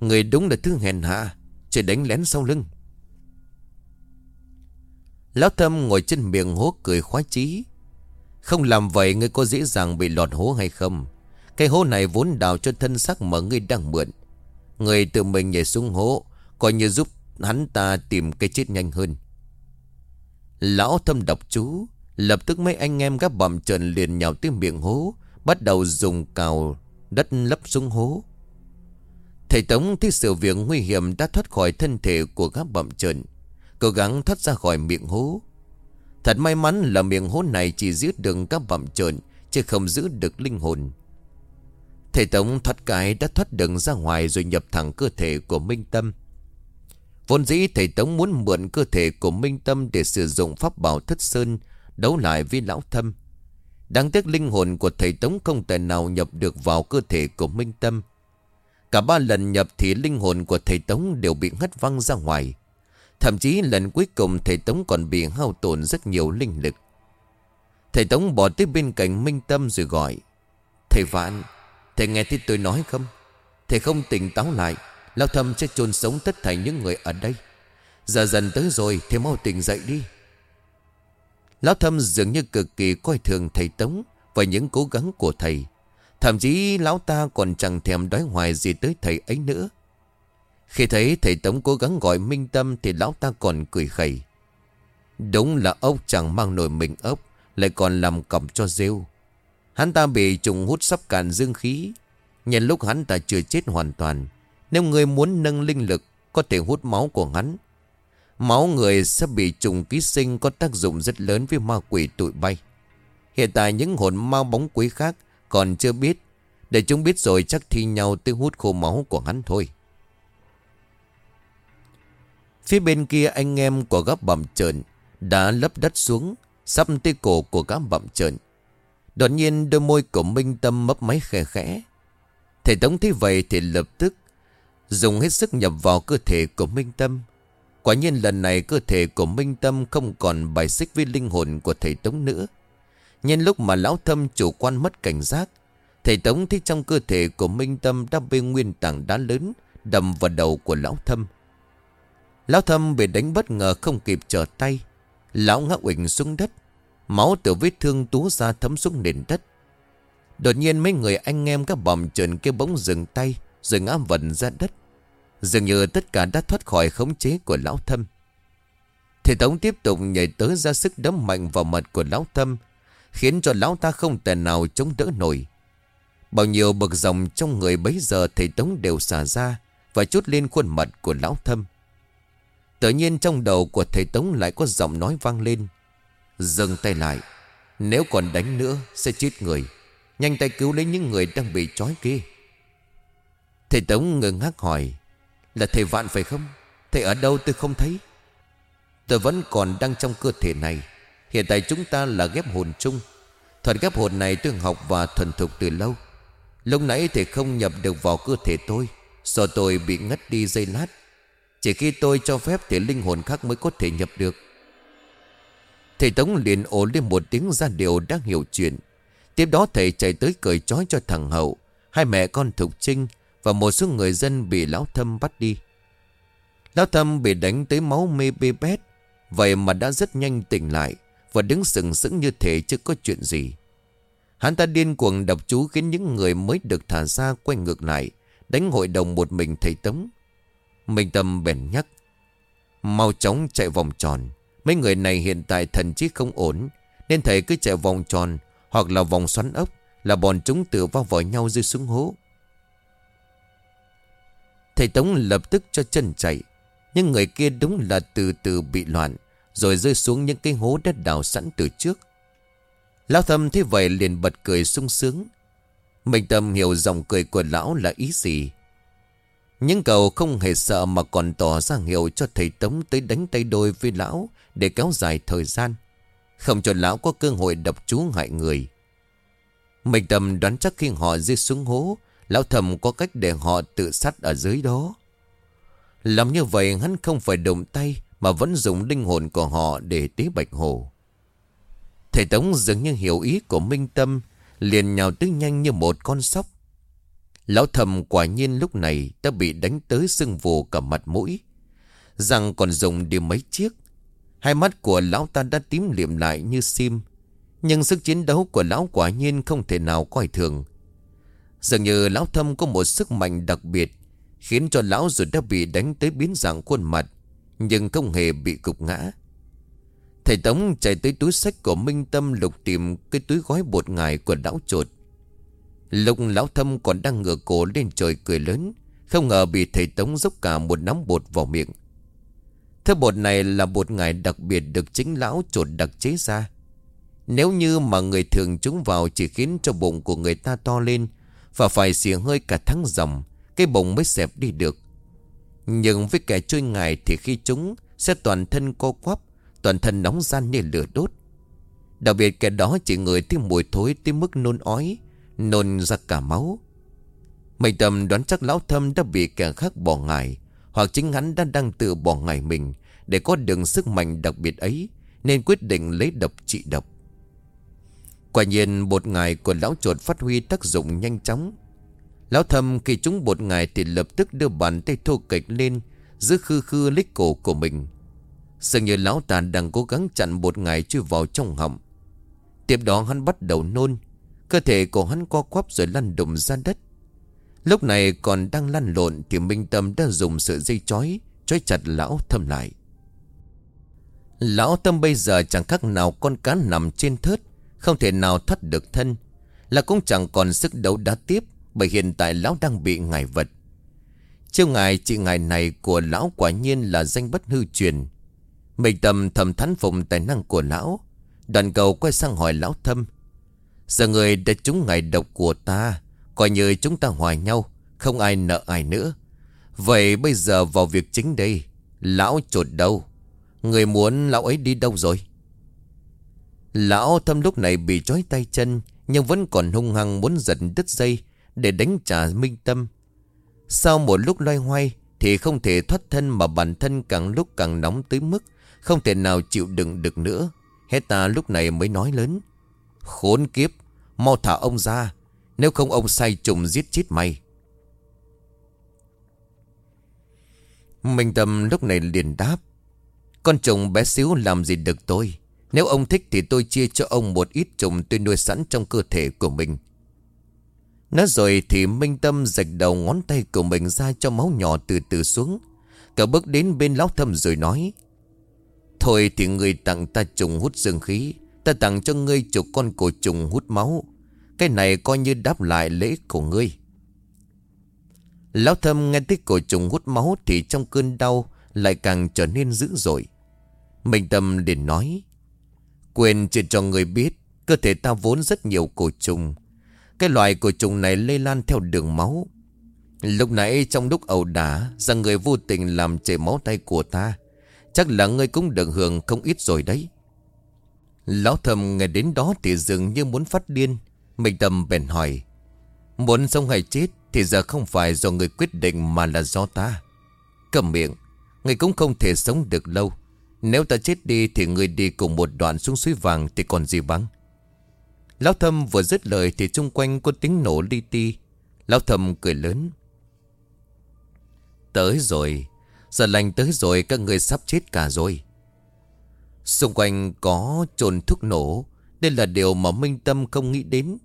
Người đúng là thứ hèn hạ, Chỉ đánh lén sau lưng. Lão thâm ngồi trên miệng hố cười khoái chí. Không làm vậy, ngươi có dễ dàng bị lọt hố hay không? Cái hố này vốn đào cho thân xác mà ngươi đang mượn. Người tự mình nhảy xuống hố, Coi như giúp hắn ta tìm cái chết nhanh hơn. Lão thâm đọc chú, Lập tức mấy anh em gác bầm trần liền nhào tới miệng hố, Bắt đầu dùng cào đất lấp xuống hố. Thầy Tống thấy sự việc nguy hiểm đã thoát khỏi thân thể của gác bậm trần Cố gắng thoát ra khỏi miệng hố. Thật may mắn là miệng hố này chỉ giữ được các bậm trợn, Chứ không giữ được linh hồn. Thầy Tống thoát cái đã thoát đường ra ngoài rồi nhập thẳng cơ thể của Minh Tâm. Vốn dĩ thầy Tống muốn mượn cơ thể của Minh Tâm để sử dụng pháp bảo thất sơn, đấu lại với lão thâm. Đáng tiếc linh hồn của thầy Tống không thể nào nhập được vào cơ thể của Minh Tâm. Cả ba lần nhập thì linh hồn của thầy Tống đều bị ngất văng ra ngoài. Thậm chí lần cuối cùng thầy Tống còn bị hao tổn rất nhiều linh lực. Thầy Tống bỏ tới bên cạnh Minh Tâm rồi gọi. Thầy Vạn, thầy nghe thấy tôi nói không? Thầy không tỉnh táo lại, Lão Thâm sẽ chôn sống tất thảy những người ở đây. Giờ dần tới rồi, thầy mau tỉnh dậy đi. Lão Thâm dường như cực kỳ coi thường thầy Tống và những cố gắng của thầy. Thậm chí lão ta còn chẳng thèm đói hoài gì tới thầy ấy nữa. Khi thấy thầy Tống cố gắng gọi Minh Tâm thì lão ta còn cười khẩy. Đúng là ốc chẳng mang nổi mình ốc, lại còn làm còng cho rêu. Hắn ta bị trùng hút sắp cạn dương khí. Nhân lúc hắn ta chưa chết hoàn toàn. Nếu người muốn nâng linh lực, có thể hút máu của hắn. Máu người sẽ bị trùng ký sinh có tác dụng rất lớn với ma quỷ tụi bay. Hiện tại những hồn ma bóng quý khác còn chưa biết. Để chúng biết rồi chắc thi nhau tới hút khô máu của hắn thôi. Phía bên kia anh em của góc bầm trợn đã lấp đất xuống, sắp tới cổ của gã bầm trợn. Đột nhiên đôi môi của Minh Tâm mấp máy khẽ khẽ. Thầy Tống thấy vậy thì lập tức dùng hết sức nhập vào cơ thể của Minh Tâm. Quả nhiên lần này cơ thể của Minh Tâm không còn bài xích với linh hồn của thầy Tống nữa. Nhân lúc mà lão thâm chủ quan mất cảnh giác, thầy Tống thấy trong cơ thể của Minh Tâm đã bê nguyên tảng đá lớn đầm vào đầu của lão thâm. Lão thâm bị đánh bất ngờ không kịp trở tay. Lão ngã quỳnh xuống đất. Máu từ vết thương tú ra thấm xuống nền đất. Đột nhiên mấy người anh em các bòm trần kia bỗng dừng tay rồi ngã vần ra đất. Dường như tất cả đã thoát khỏi khống chế của lão thâm. Thầy Tống tiếp tục nhảy tới ra sức đấm mạnh vào mặt của lão thâm, Khiến cho lão ta không thể nào chống đỡ nổi. Bao nhiêu bậc dòng trong người bấy giờ thầy Tống đều xả ra Và chút lên khuôn mặt của lão thâm. Tự nhiên trong đầu của thầy Tống lại có giọng nói vang lên. Dừng tay lại, Nếu còn đánh nữa sẽ chết người. Nhanh tay cứu lấy những người đang bị trói kia. Thầy Tống ngừng ngác hỏi là thầy Vạn phải không? Thầy ở đâu tôi không thấy. Tôi vẫn còn đang trong cơ thể này. Hiện tại chúng ta là ghép hồn chung. Thuật ghép hồn này tôi học và thuần thục từ lâu. Lúc nãy thầy không nhập được vào cơ thể tôi Do tôi bị ngất đi dây lát. Chỉ khi tôi cho phép thì linh hồn khác mới có thể nhập được. Thầy Tống liền ổ lên một tiếng ra điều đang hiểu chuyện. Tiếp đó thầy chạy tới cởi trói cho thằng Hậu. Hai mẹ con Thục Trinh và một số người dân bị lão thâm bắt đi. Lão thâm bị đánh tới máu mê bê bét, Vậy mà đã rất nhanh tỉnh lại Và đứng sừng sững như thế chưa có chuyện gì. Hắn ta điên cuồng đập chú khiến những người mới được thả ra quay ngược lại, Đánh hội đồng một mình thầy Tống. Minh Tâm bèn nhắc, Mau chóng chạy vòng tròn. Mấy người này hiện tại thần trí không ổn, Nên thầy cứ chạy vòng tròn Hoặc là vòng xoắn ốc Là bọn chúng tự vào vòi nhau rơi xuống hố. Thầy Tống lập tức cho chân chạy Nhưng người kia đúng là từ từ bị loạn Rồi rơi xuống những cái hố đất đào sẵn từ trước Lão thâm thế vậy liền bật cười sung sướng Minh Tâm hiểu dòng cười của lão là ý gì những cậu không hề sợ mà còn tỏ ra hiểu cho thầy Tống tới đánh tay đôi với lão để kéo dài thời gian. Không cho lão có cơ hội đập chú hại người. Minh Tâm đoán chắc khi họ rơi xuống hố, lão thầm có cách để họ tự sát ở dưới đó. Làm như vậy hắn không phải động tay mà vẫn dùng linh hồn của họ để tế bạch hồ. Thầy Tống dường như hiểu ý của Minh Tâm, liền nhào tới nhanh như một con sóc. Lão thầm quả nhiên lúc này đã bị đánh tới sưng vù cả mặt mũi. Rằng còn dùng đi mấy chiếc. Hai mắt của lão ta đã tím liệm lại như sim. Nhưng sức chiến đấu của lão quả nhiên không thể nào coi thường. Dường như lão thâm có một sức mạnh đặc biệt Khiến cho lão rồi đã bị đánh tới biến dạng khuôn mặt Nhưng không hề bị cục ngã Thầy Tống chạy tới túi sách của Minh Tâm lục tìm cái túi gói bột ngải của lão trột. lục lão thâm còn đang ngửa cổ lên trời cười lớn, không ngờ bị thầy Tống dốc cả một nắm bột vào miệng. Thứ bột này là bột ngải đặc biệt được chính lão trột đặc chế ra. Nếu như mà người thường chúng vào chỉ khiến cho bụng của người ta to lên và phải xỉa hơi cả tháng dòng, cái bụng mới xẹp đi được. Nhưng với kẻ chui ngài thì khi chúng sẽ toàn thân co quắp Toàn thân nóng gian như lửa đốt. Đặc biệt kẻ đó chỉ người thấy mùi thối tới mức nôn ói Nôn ra cả máu. Mình tầm đoán chắc lão thâm đã bị kẻ khác bỏ ngài Hoặc chính hắn đã đang tự bỏ ngài mình Để có được sức mạnh đặc biệt ấy Nên quyết định lấy độc trị độc. Quả nhiên bột ngài của lão chuột phát huy tác dụng nhanh chóng. Lão thâm khi chúng bột ngài thì lập tức đưa bàn tay thô kịch lên, Giữ khư khư lít cổ của mình. Dường như lão ta đang cố gắng chặn bột ngài chui vào trong họng. Tiếp đó hắn bắt đầu nôn, Cơ thể của hắn co quắp rồi lăn đụng ra đất. Lúc này còn đang lăn lộn Thì Minh Tâm đã dùng sợi dây chói Chói chặt lão thâm lại. Lão tâm bây giờ chẳng khác nào con cá nằm trên thớt không thể nào thoát được thân, Là cũng chẳng còn sức đấu đá tiếp, Bởi hiện tại lão đang bị ngài vật. Chiêu ngài, chị ngài này của lão quả nhiên là danh bất hư truyền. Mình tâm thầm thán phụng tài năng của lão, Đoàn cầu quay sang hỏi lão thâm. Giờ người đã trúng ngài độc của ta, Coi như chúng ta hòa nhau, Không ai nợ ai nữa. Vậy bây giờ vào việc chính đây, Lão trột đâu? Người muốn lão ấy đi đâu rồi? Lão thâm lúc này bị trói tay chân, Nhưng vẫn còn hung hăng muốn giật đứt dây Để đánh trả minh tâm. Sau một lúc loay hoay Thì không thể thoát thân mà bản thân càng lúc càng nóng tới mức Không thể nào chịu đựng được nữa. Hết ta lúc này mới nói lớn, Khốn kiếp, Mau thả ông ra, Nếu không ông say trùng giết chết mày. Minh Tâm lúc này liền đáp, Con trùng bé xíu làm gì được tôi? Nếu ông thích thì tôi chia cho ông một ít trùng tôi nuôi sẵn trong cơ thể của mình. Nói rồi thì Minh Tâm rạch đầu ngón tay của mình ra cho máu nhỏ từ từ xuống. Cả bước đến bên lão thâm rồi nói, Thôi thì người tặng ta trùng hút dương khí, Ta tặng cho ngươi chục con cổ trùng hút máu. Cái này coi như đáp lại lễ của ngươi. Lão thâm nghe tích cổ trùng hút máu Thì trong cơn đau Lại càng trở nên dữ dội. Minh tâm liền nói Quên chỉ cho người biết, Cơ thể ta vốn rất nhiều cổ trùng. Cái loại cổ trùng này lây lan theo đường máu. Lúc nãy trong lúc ẩu đả, Rằng người vô tình làm chảy máu tay của ta, Chắc là ngươi cũng được hưởng không ít rồi đấy. Lão thầm nghe đến đó thì dường như muốn phát điên. Mình tâm bèn hỏi, Muốn sống hay chết thì giờ không phải do người quyết định mà là do ta. Cầm miệng Người cũng không thể sống được lâu. Nếu ta chết đi thì người đi cùng một đoạn xuống suối vàng thì còn gì vắng. Lão thâm vừa dứt lời thì xung quanh có tiếng nổ li ti. Lão thâm cười lớn. Tới rồi, Giờ lành tới rồi, các người sắp chết cả rồi. Xung quanh có trồn thuốc nổ, Đây là điều mà Minh Tâm không nghĩ đến.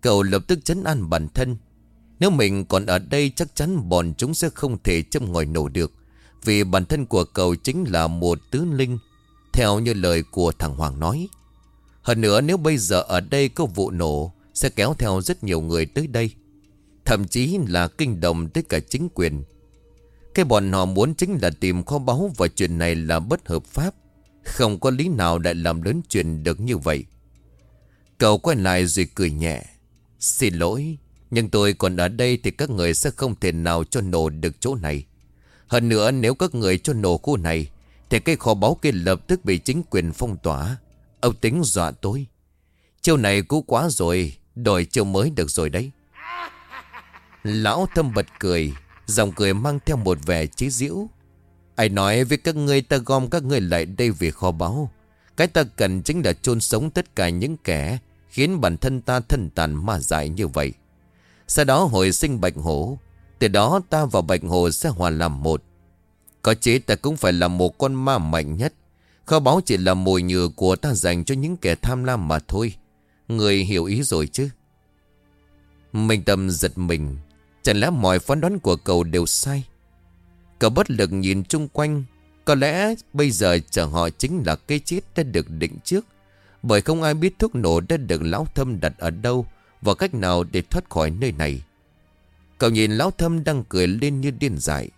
Cậu lập tức chấn an bản thân. Nếu mình còn ở đây chắc chắn bọn chúng sẽ không thể châm ngòi nổ được. Vì bản thân của cậu chính là một tứ linh. Theo như lời của thằng Hoàng nói. Hơn nữa nếu bây giờ ở đây có vụ nổ sẽ kéo theo rất nhiều người tới đây. Thậm chí là kinh động tới cả chính quyền. Cái bọn họ muốn chính là tìm kho báu và chuyện này là bất hợp pháp. Không có lý nào lại làm lớn chuyện được như vậy. Cậu quay lại rồi cười nhẹ. Xin lỗi, nhưng tôi còn ở đây thì các người sẽ không thể nào cho nổ được chỗ này. Hơn nữa nếu các người cho nổ khu này thì cái kho báu kia lập tức bị chính quyền phong tỏa. Ông tính dọa tôi. Chiêu này cũ quá rồi, đổi chiêu mới được rồi đấy. Lão thâm bật cười, dòng cười mang theo một vẻ chế giễu. Ai nói với các ngươi ta gom các ngươi lại đây vì kho báu. Cái ta cần chính là chôn sống tất cả những kẻ khiến bản thân ta thân tàn ma dại như vậy. Sau đó hồi sinh bạch hổ từ đó ta và bạch hồ sẽ hòa làm một. Có chế ta cũng phải là một con ma mạnh nhất. Kho báu chỉ là mồi nhựa của ta dành cho những kẻ tham lam mà thôi. Người hiểu ý rồi chứ? Minh Tâm giật mình. Chẳng lẽ mọi phán đoán của cậu đều sai? Cậu bất lực nhìn chung quanh. Có lẽ bây giờ chờ họ chính là cái chết đã được định trước. Bởi không ai biết thuốc nổ đã được lão thâm đặt ở đâu và cách nào để thoát khỏi nơi này. Cậu nhìn lão thâm đang cười lên như điên dại.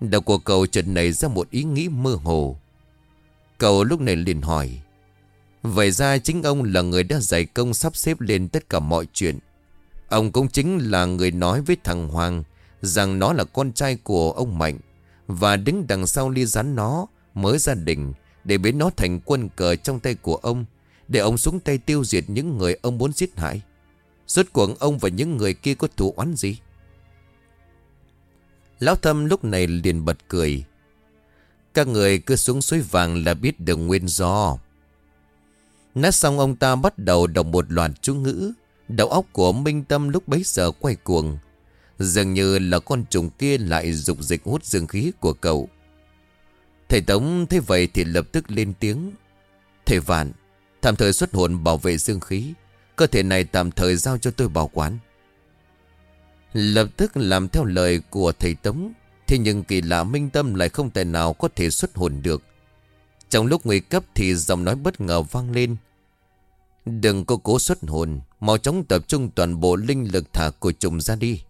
Đầu của cậu chợt nảy ra một ý nghĩ mơ hồ. Cậu lúc này liền hỏi, Vậy ra chính ông là người đã giải công sắp xếp lên tất cả mọi chuyện. Ông cũng chính là người nói với thằng Hoàng Rằng nó là con trai của ông Mạnh Và đứng đằng sau ly rắn nó Mới gia đình Để biến nó thành quân cờ trong tay của ông, Để ông xuống tay tiêu diệt những người ông muốn giết hại. Rốt cuộc ông và những người kia có thù oán gì? Lão thâm lúc này liền bật cười. Các người cứ xuống suối vàng là biết được nguyên do. Nát xong ông ta bắt đầu đọc một loạt chú ngữ. Đầu óc của Minh Tâm lúc bấy giờ quay cuồng. Dường như là con trùng kia lại dục dịch hút dương khí của cậu. Thầy Tống thấy vậy thì lập tức lên tiếng. Thầy Vạn, Tạm thời xuất hồn bảo vệ dương khí. Cơ thể này tạm thời giao cho tôi bảo quản. Lập tức làm theo lời của thầy Tống. Thế nhưng kỳ lạ Minh Tâm lại không thể nào có thể xuất hồn được. Trong lúc nguy cấp thì giọng nói bất ngờ vang lên. Đừng có cố xuất hồn, Mau chóng tập trung toàn bộ linh lực thả của trùng ra đi.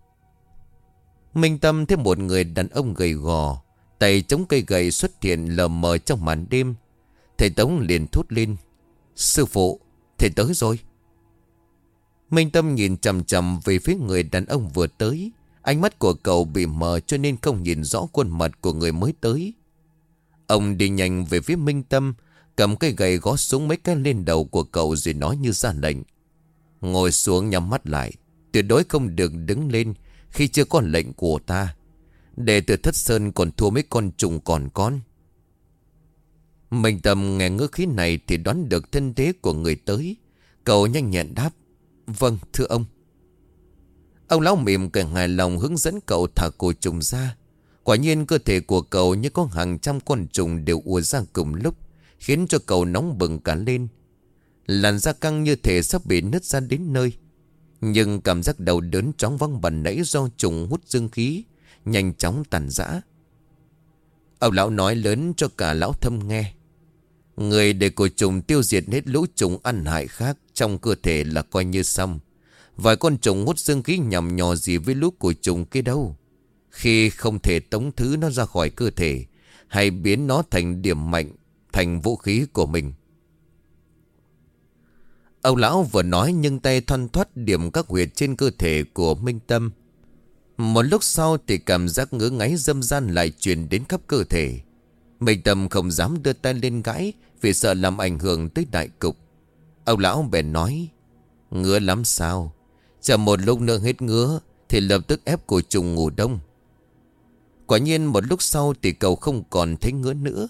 Minh Tâm thấy một người đàn ông gầy gò, Tay chống cây gậy xuất hiện lờ mờ trong màn đêm. Thầy Tống liền thốt lên. Sư phụ, Thầy tới rồi. Minh Tâm nhìn chầm chầm về phía người đàn ông vừa tới. Ánh mắt của cậu bị mờ cho nên không nhìn rõ khuôn mặt của người mới tới. Ông đi nhanh về phía Minh Tâm, Cầm cây gậy gõ xuống mấy cái lên đầu của cậu rồi nói như ra lệnh. Ngồi xuống nhắm mắt lại, Tuyệt đối không được đứng lên Khi chưa có lệnh của ta. Để từ thất sơn còn thua mấy con trùng còn con. Minh Tâm nghe ngữ khí này Thì đoán được thân thế của người tới. Cậu nhanh nhẹn đáp. Vâng thưa ông. Ông lão mỉm cười hài lòng hướng dẫn cậu thả cổ trùng ra. Quả nhiên cơ thể của cậu như có hàng trăm con trùng đều ùa ra cùng lúc, Khiến cho cậu nóng bừng cả lên. Làn da căng như thể sắp bị nứt ra đến nơi. Nhưng cảm giác đầu đớn chóng văng bẩn nãy do trùng hút dương khí Nhanh chóng tàn rã. Ông lão nói lớn cho cả lão thâm nghe. Người để cổ trùng tiêu diệt hết lũ trùng ăn hại khác trong cơ thể là coi như xong. Vài con trùng hút dương khí nhằm nhò gì với lũ của trùng kia đâu. Khi không thể tống thứ nó ra khỏi cơ thể, hay biến nó thành điểm mạnh, thành vũ khí của mình. Ông lão vừa nói nhưng tay thoăn thoát điểm các huyệt trên cơ thể của Minh Tâm. Một lúc sau thì cảm giác ngứa ngáy dâm gian lại truyền đến khắp cơ thể. Minh Tâm không dám đưa tay lên gãi vì sợ làm ảnh hưởng tới đại cục. Ông lão bèn nói, ngứa lắm sao? Chờ một lúc nữa hết ngứa thì lập tức ép cổ trùng ngủ đông. Quả nhiên một lúc sau thì cậu không còn thấy ngứa nữa.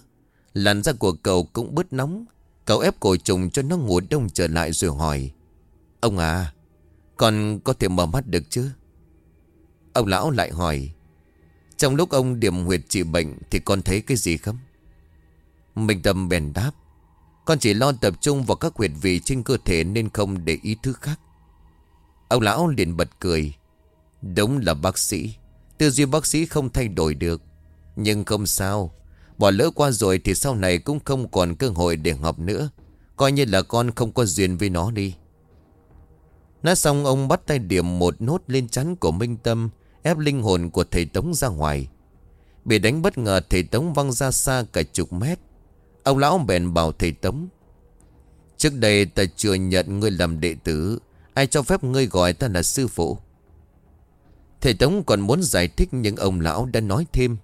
Làn da của cậu cũng bớt nóng. Cậu ép cổ trùng cho nó ngủ đông trở lại rồi hỏi. Ông à, con có thể mở mắt được chứ? Ông lão lại hỏi. Trong lúc ông điểm huyệt trị bệnh thì con thấy cái gì không? Minh Tâm bèn đáp. Con chỉ lo tập trung vào các huyệt vị trên cơ thể nên không để ý thứ khác. Ông lão liền bật cười. Đúng là bác sĩ. Tư duy bác sĩ không thay đổi được. Nhưng không sao. Bỏ lỡ qua rồi thì sau này cũng không còn cơ hội để học nữa. Coi như là con không có duyên với nó đi. Nói xong, ông bắt tay điểm một nốt lên chắn của Minh Tâm, ép linh hồn của thầy Tống ra ngoài. Bị đánh bất ngờ, thầy Tống văng ra xa cả chục mét. Ông lão bèn bảo thầy Tống. Trước đây ta chưa nhận ngươi làm đệ tử. Ai cho phép ngươi gọi ta là sư phụ? Thầy Tống còn muốn giải thích nhưng ông lão đã nói thêm.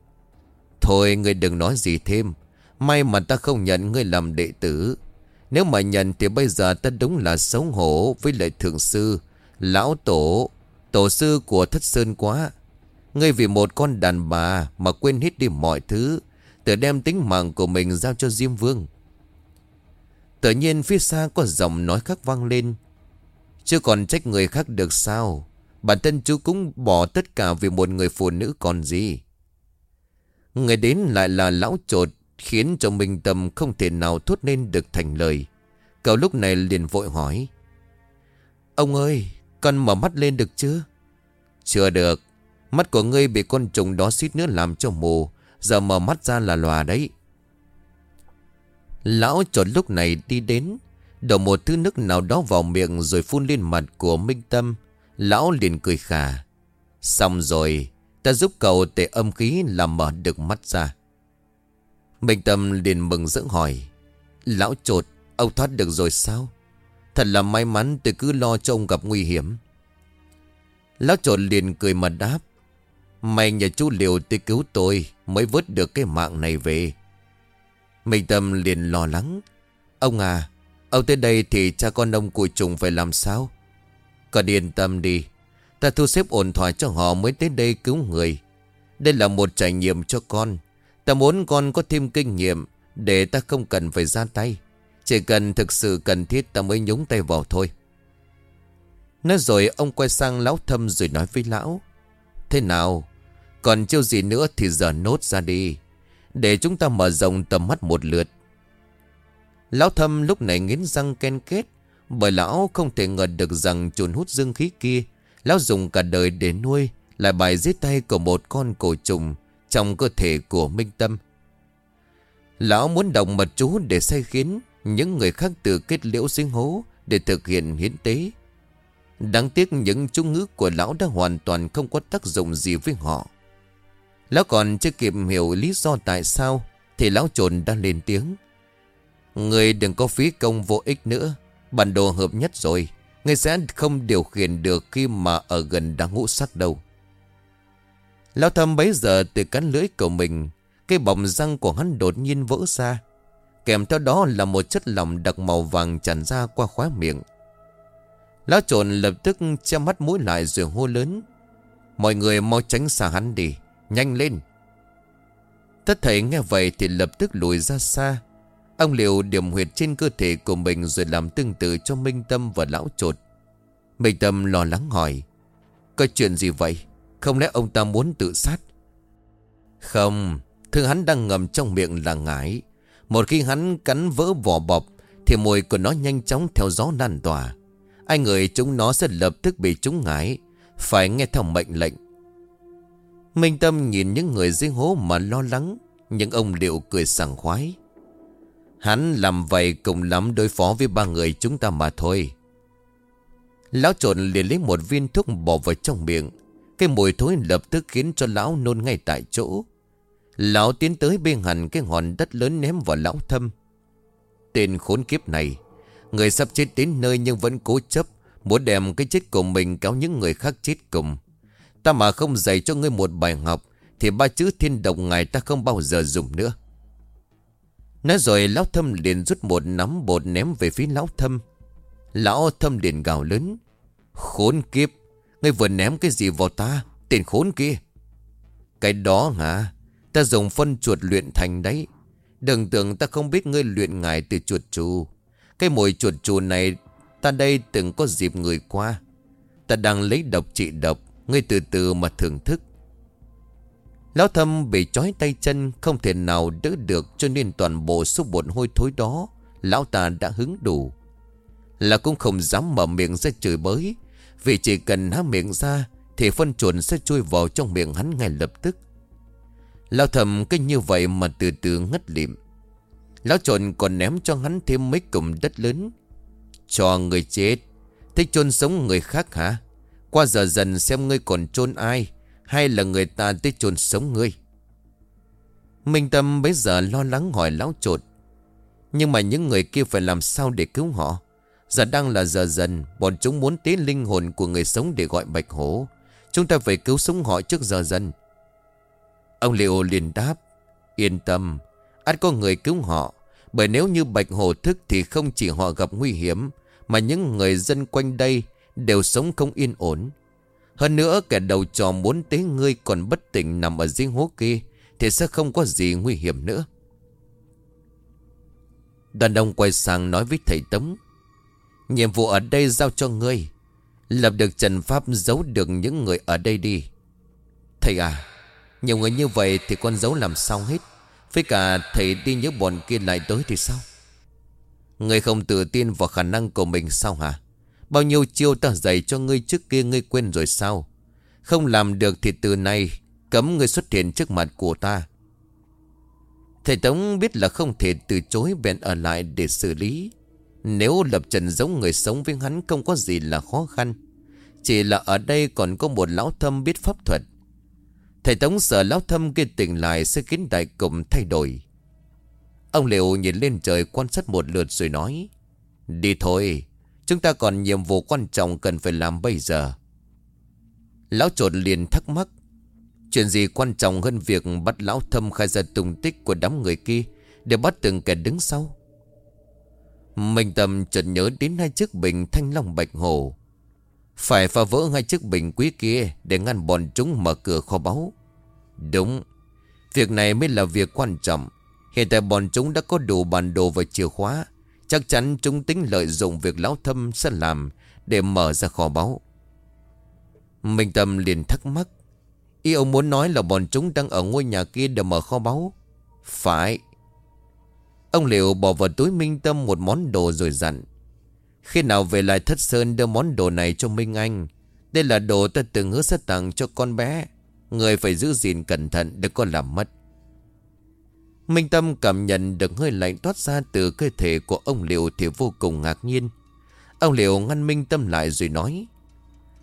Thôi ngươi đừng nói gì thêm. May mà ta không nhận ngươi làm đệ tử. Nếu mà nhận thì bây giờ ta đúng là xấu hổ với lại thượng sư, lão tổ, tổ sư của thất sơn quá. Ngươi vì một con đàn bà mà quên hết đi mọi thứ, Tự đem tính mạng của mình giao cho Diêm Vương. Tự nhiên phía xa có giọng nói khác vang lên. Chưa còn trách người khác được sao? Bản thân chú cũng bỏ tất cả vì một người phụ nữ còn gì. Người đến lại là lão trột, Khiến cho mình Tâm không thể nào thốt nên được thành lời. Cậu lúc này liền vội hỏi. Ông ơi, Con mở mắt lên được chưa Chưa được. Mắt của ngươi bị con trùng đó suýt nữa làm cho mù. Giờ mở mắt ra là lòa đấy. Lão trột lúc này đi đến, Đổ một thứ nước nào đó vào miệng Rồi phun lên mặt của Minh Tâm. Lão liền cười khà. Xong rồi, Ta giúp cậu tệ âm khí làm mở được mắt ra. Minh Tâm liền mừng rỡ hỏi, Lão trột Ông thoát được rồi sao? Thật là may mắn tôi cứ lo cho ông gặp nguy hiểm. Lão trột liền cười mà đáp May nhà chú liều tới cứu tôi Mới vớt được cái mạng này về. Minh Tâm liền lo lắng. Ông à Ông tới đây thì cha con ông cùi trùng phải làm sao? Còn yên tâm đi, Ta thu xếp ổn thỏa cho họ mới tới đây cứu người. Đây là một trải nghiệm cho con. Ta muốn con có thêm kinh nghiệm Để ta không cần phải ra tay. Chỉ cần thực sự cần thiết ta mới nhúng tay vào thôi. Nói rồi ông quay sang lão thâm rồi nói với lão. Thế nào? Còn chiêu gì nữa thì giờ nốt ra đi. Để chúng ta mở rộng tầm mắt một lượt. Lão thâm lúc này nghiến răng ken kết Bởi lão không thể ngờ được rằng chuồn hút dương khí kia, Lão dùng cả đời để nuôi, Lại bài giết tay của một con cổ trùng Trong cơ thể của Minh Tâm. Lão muốn đồng mật chú để say khiến Những người khác tự kết liễu sinh hố Để thực hiện hiến tế. Đáng tiếc những chú ngữ của lão đã hoàn toàn không có tác dụng gì với họ. Lão còn chưa kịp hiểu lý do tại sao Thì lão trồn đã lên tiếng. Người đừng có phí công vô ích nữa. Bản đồ hợp nhất rồi. Người sẽ không điều khiển được khi mà ở gần đá ngũ sắc đâu. Lão thầm bấy giờ từ cắn lưỡi của mình. Cái bọng răng của hắn đột nhiên vỡ ra. Kèm theo đó là một chất lỏng đặc màu vàng tràn ra qua khóa miệng. Lão trồn lập tức che mắt mũi lại rồi hô lớn. Mọi người mau tránh xa hắn đi, Nhanh lên. Tất thầy nghe vậy thì lập tức lùi ra xa. Ông liều điểm huyệt trên cơ thể của mình Rồi làm tương tự cho Minh Tâm và lão trột. Minh Tâm lo lắng hỏi, Có chuyện gì vậy? Không lẽ ông ta muốn tự sát? Không, Thứ hắn đang ngầm trong miệng là ngải. Một khi hắn cắn vỡ vỏ bọc Thì mùi của nó nhanh chóng theo gió lan tỏa. Ai người chúng nó sẽ lập tức bị chúng ngái Phải nghe theo mệnh lệnh. Minh Tâm nhìn những người dưới hố mà lo lắng, Nhưng ông liệu cười sảng khoái. Hắn làm vậy cùng lắm đối phó với ba người chúng ta mà thôi. Lão trộn liền lấy một viên thuốc bỏ vào trong miệng. Cái mùi thối lập tức khiến cho lão nôn ngay tại chỗ. Lão tiến tới bên hẳn cái hòn đất lớn ném vào lão thâm. Tên khốn kiếp này Người sắp chết đến nơi nhưng vẫn cố chấp, Muốn đem cái chết của mình kéo những người khác chết cùng. Ta mà không dạy cho ngươi một bài học, Thì ba chữ thiên độc ngài ta không bao giờ dùng nữa. Nói rồi lão thâm liền rút một nắm bột ném về phía lão thâm. Lão thâm liền gào lớn, Khốn kiếp, Ngươi vừa ném cái gì vào ta Tiền khốn kia? Cái đó hả? Ta dùng phân chuột luyện thành đấy. Đừng tưởng ta không biết ngươi luyện ngài từ chuột chù cái mùi chuột chù này, Ta đây từng có dịp người qua. Ta đang lấy độc trị độc, Ngươi từ từ mà thưởng thức. Lão thâm bị trói tay chân, Không thể nào đỡ được, Cho nên toàn bộ số bột hôi thối đó, Lão ta đã hứng đủ. Là cũng không dám mở miệng ra chửi bới, Vì chỉ cần há miệng ra, Thì phân chuồn sẽ chui vào trong miệng hắn ngay lập tức. Lão thầm cứ như vậy mà từ từ ngất lịm. Lão trộn còn ném cho hắn thêm mấy cụm đất lớn. Cho người chết. Thích chôn sống người khác hả? Qua giờ dần xem ngươi còn chôn ai, Hay là người ta tới chôn sống ngươi? Minh Tâm bây giờ lo lắng hỏi lão trột Nhưng mà những người kia phải làm sao để cứu họ? Giờ đang là giờ dần, Bọn chúng muốn tế linh hồn của người sống để gọi bạch hổ. Chúng ta phải cứu sống họ trước giờ dần. Ông Liệu liền đáp. Yên tâm, ắt có người cứu họ bởi nếu như Bạch Hồ thức thì không chỉ họ gặp nguy hiểm, mà những người dân quanh đây đều sống không yên ổn. Hơn nữa kẻ đầu trò muốn tế ngươi còn bất tỉnh nằm ở riêng hố kia thì sẽ không có gì nguy hiểm nữa. Đàn ông quay sang nói với thầy Tống. Nhiệm vụ ở đây giao cho ngươi. Lập được trần pháp giấu được những người ở đây đi. Thầy à, nhiều người như vậy thì con giấu làm sao hết. Với cả thầy tin những bọn kia lại tới thì sao? Ngươi không tự tin vào khả năng của mình sao hả? Bao nhiêu chiêu ta dạy cho ngươi trước kia ngươi quên rồi sao? Không làm được thì từ nay Cấm ngươi xuất hiện trước mặt của ta. Thầy Tống biết là không thể từ chối bèn ở lại để xử lý. Nếu lập trần giống người sống với hắn không có gì là khó khăn. Chỉ là ở đây còn có một lão thâm biết pháp thuật. Thầy Tống sợ lão thâm kia tỉnh lại sẽ khiến đại cụm thay đổi. Ông Liệu nhìn lên trời quan sát một lượt rồi nói. Đi thôi, chúng ta còn nhiệm vụ quan trọng cần phải làm bây giờ. Lão trột liền thắc mắc. Chuyện gì quan trọng hơn việc bắt lão thâm khai ra tung tích của đám người kia để bắt từng kẻ đứng sau? Mình tầm chợt nhớ đến hai chiếc bình thanh long bạch hồ. Phải phá vỡ hai chiếc bình quý kia Để ngăn bọn chúng mở cửa kho báu. Đúng, Việc này mới là việc quan trọng. Hiện tại bọn chúng đã có đủ bản đồ và chìa khóa. Chắc chắn chúng tính lợi dụng việc lão thâm sẽ làm Để mở ra kho báu. Minh Tâm liền thắc mắc, Ý ông muốn nói là bọn chúng đang ở ngôi nhà kia để mở kho báu? Phải. Ông Liệu bỏ vào túi Minh Tâm một món đồ rồi dặn khi nào về lại thất sơn đưa món đồ này cho Minh Anh, Đây là đồ ta từng hứa sẽ tặng cho con bé Người phải giữ gìn cẩn thận để có làm mất Minh Tâm cảm nhận được hơi lạnh toát ra từ cơ thể của ông Liệu thì vô cùng ngạc nhiên. Ông Liệu ngăn Minh Tâm lại rồi nói.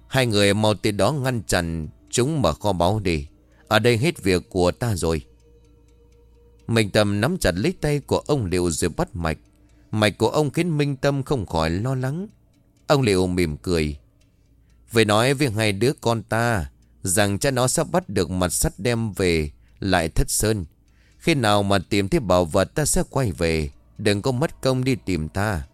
Hai người mau tiền đó ngăn chặn chúng mở kho báu đi. Ở đây hết việc của ta rồi. Minh Tâm nắm chặt lấy tay của ông Liệu rồi bắt mạch. Mạch của ông khiến Minh Tâm không khỏi lo lắng. Ông Liệu mỉm cười. Về nói với hai đứa con ta, rằng cha nó sắp bắt được mặt sắt đem về lại thất sơn. Khi nào mà tìm thấy bảo vật ta sẽ quay về, Đừng có mất công đi tìm ta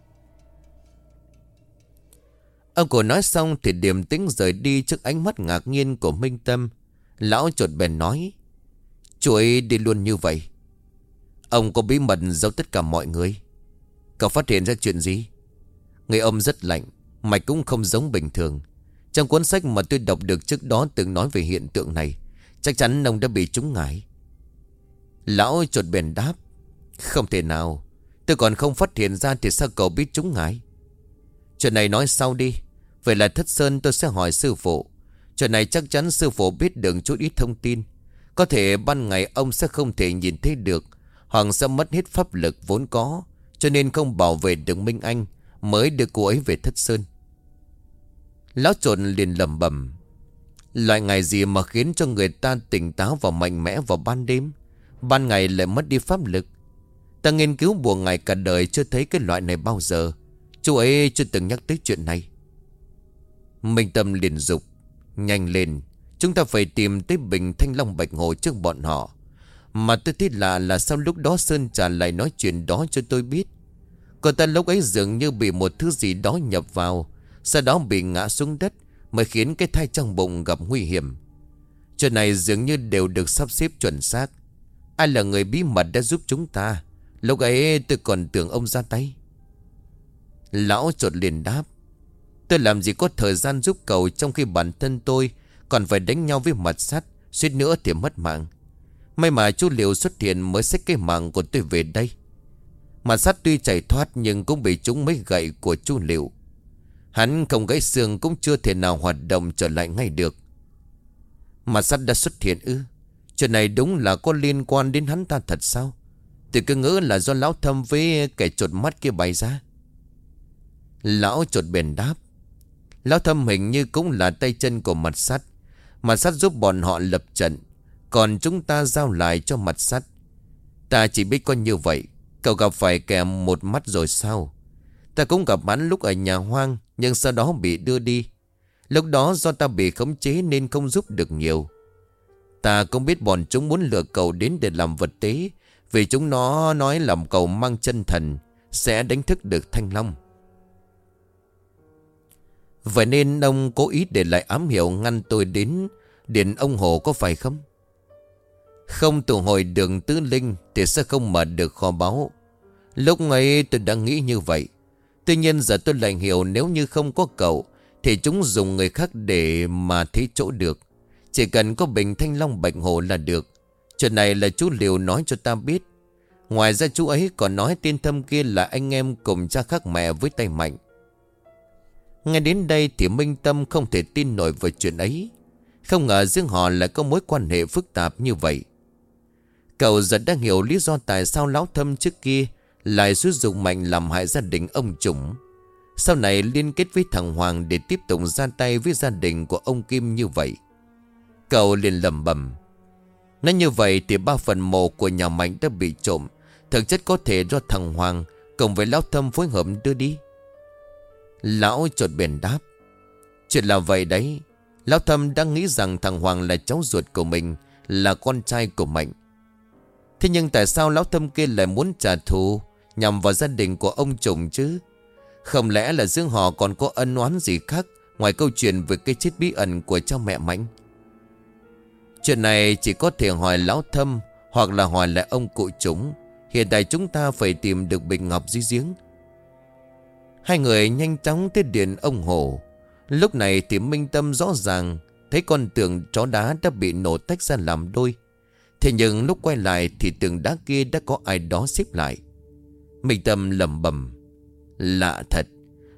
Ông cổ nói xong thì điềm tĩnh rời đi trước ánh mắt ngạc nhiên của Minh Tâm. Lão chuột bèn nói. Chú ấy đi luôn như vậy. Ông có bí mật giấu tất cả mọi người. Cậu phát hiện ra chuyện gì? Người ông rất lạnh, mạch cũng không giống bình thường. Trong cuốn sách mà tôi đọc được trước đó từng nói về hiện tượng này, chắc chắn ông đã bị trúng ngại. Lão chuột bền đáp. Không thể nào, tôi còn không phát hiện ra thì sao cậu biết trúng ngại? Chuyện này nói sau đi Vậy là thất sơn tôi sẽ hỏi sư phụ Chuyện này chắc chắn sư phụ biết được chút ít thông tin Có thể ban ngày ông sẽ không thể nhìn thấy được Hoàng sẽ mất hết pháp lực vốn có cho nên không bảo vệ được Minh Anh, Mới đưa cô ấy về thất sơn. Lão trộn liền lầm bẩm, Loại ngày gì mà khiến cho người ta tỉnh táo và mạnh mẽ vào ban đêm, Ban ngày lại mất đi pháp lực? Ta nghiên cứu buồn ngày cả đời chưa thấy cái loại này bao giờ. Chú ấy chưa từng nhắc tới chuyện này. Minh Tâm liền dục, Nhanh lên, Chúng ta phải tìm tới bình thanh long bạch hồ trước bọn họ. Mà tôi thấy lạ là sau lúc đó Sơn trả lại nói chuyện đó cho tôi biết. Cô ta lúc ấy dường như bị một thứ gì đó nhập vào, Sau đó bị ngã xuống đất, Mới khiến cái thai trong bụng gặp nguy hiểm. Chuyện này dường như đều được sắp xếp chuẩn xác. Ai là người bí mật đã giúp chúng ta? Lúc ấy tôi còn tưởng ông ra tay. Lão chuột liền đáp. Tôi làm gì có thời gian giúp cậu Trong khi bản thân tôi Còn phải đánh nhau với mặt sắt, Suýt nữa thì mất mạng. May mà chú Liệu xuất hiện mới xách cái mạng của tôi về đây. Mặt sắt tuy chạy thoát Nhưng cũng bị trúng mấy gậy của chú Liệu Hắn không gãy xương Cũng chưa thể nào hoạt động trở lại ngay được. Mặt sắt đã xuất hiện ư? Chuyện này đúng là có liên quan đến hắn ta thật sao? Tôi cứ ngỡ là do lão thâm với kẻ chuột mắt kia bày ra. Lão chuột bền đáp. Lão thâm hình như cũng là tay chân của mặt sắt Mặt sắt giúp bọn họ lập trận. Còn chúng ta giao lại cho mặt sắt. Ta chỉ biết có như vậy, Cậu gặp phải kẻ một mắt rồi sao? Ta cũng gặp hắn lúc ở nhà hoang, Nhưng sau đó bị đưa đi. Lúc đó do ta bị khống chế nên không giúp được nhiều. Ta cũng biết bọn chúng muốn lừa cậu đến để làm vật tế, Vì chúng nó nói làm cậu mang chân thần, Sẽ đánh thức được Thanh Long. Vậy nên ông cố ý để lại ám hiệu ngăn tôi đến, Điện ông Hồ có phải không? Không tụ hồi đường tứ linh Thì sẽ không mở được kho báu. Lúc ấy tôi đã nghĩ như vậy. Tuy nhiên giờ tôi lại hiểu Nếu như không có cậu, Thì chúng dùng người khác để mà thấy chỗ được. Chỉ cần có bình thanh long bạch hồ là được. Chuyện này là chú Liều nói cho ta biết. Ngoài ra chú ấy còn nói tiên thâm kia là anh em cùng cha khác mẹ với tay mạnh. Nghe đến đây thì Minh Tâm không thể tin nổi về chuyện ấy. Không ngờ riêng họ lại có mối quan hệ phức tạp như vậy. Cậu dần đang hiểu lý do tại sao lão thâm trước kia lại sử dụng mạnh làm hại gia đình ông Trùng. Sau này liên kết với thằng Hoàng để tiếp tục ra tay với gia đình của ông Kim như vậy. Cậu liền lầm bầm. Nói như vậy thì ba phần mộ của nhà Mạnh đã bị trộm. Thực chất có thể do thằng Hoàng cùng với lão thâm phối hợp đưa đi. Lão chột bền đáp Chuyện là vậy đấy Lão thâm đang nghĩ rằng thằng Hoàng là cháu ruột của mình, Là con trai của Mạnh Thế nhưng tại sao lão thâm kia lại muốn trả thù Nhằm vào gia đình của ông chồng chứ? Không lẽ là dương họ còn có ân oán gì khác Ngoài câu chuyện về cái chết bí ẩn của cha mẹ Mạnh? Chuyện này chỉ có thể hỏi lão thâm Hoặc là hỏi lại ông cụ chúng. Hiện tại chúng ta phải tìm được bình ngọc dưới giếng. Hai người nhanh chóng tới điện ông Hồ. Lúc này thì Minh Tâm rõ ràng Thấy con tường chó đá đã bị nổ tách ra làm đôi. Thế nhưng lúc quay lại Thì tường đá kia đã có ai đó xếp lại. Minh Tâm lầm bầm Lạ thật,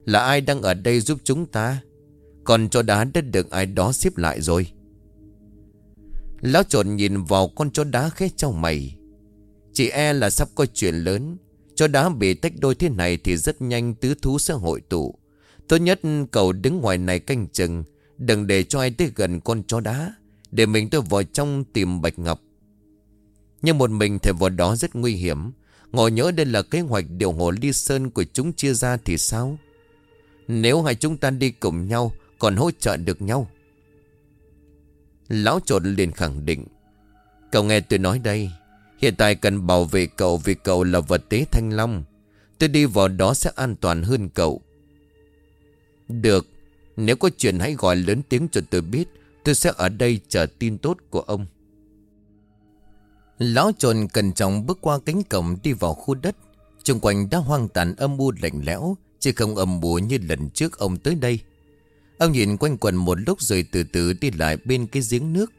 Là ai đang ở đây giúp chúng ta? Còn cho đá đã được ai đó xếp lại rồi. Lão trộn nhìn vào con chó đá khẽ trong mày. Chị e là sắp có chuyện lớn. Chó đá bị tách đôi thế này Thì rất nhanh tứ thú sẽ hội tụ. Tốt nhất cậu đứng ngoài này canh chừng, Đừng để cho ai tới gần con chó đá. Để mình tôi vào trong tìm Bạch Ngọc. Nhưng một mình thì vào đó rất nguy hiểm. Ngồi nhớ đây là kế hoạch điều hồ ly sơn của chúng chia ra thì sao? Nếu hai chúng ta đi cùng nhau, Còn hỗ trợ được nhau? Lão trộn liền khẳng định. Cậu nghe tôi nói đây. Hiện tại cần bảo vệ cậu vì cậu là vật tế thanh long. Tôi đi vào đó sẽ an toàn hơn cậu. Được. Nếu có chuyện hãy gọi lớn tiếng cho tôi biết, Tôi sẽ ở đây chờ tin tốt của ông. Lão trồn cẩn trọng bước qua cánh cổng đi vào khu đất. Trung quanh đã hoang tàn âm u lạnh lẽo, Chứ không âm bùa như lần trước ông tới đây. Ông nhìn quanh quần một lúc rồi từ từ đi lại bên cái giếng nước.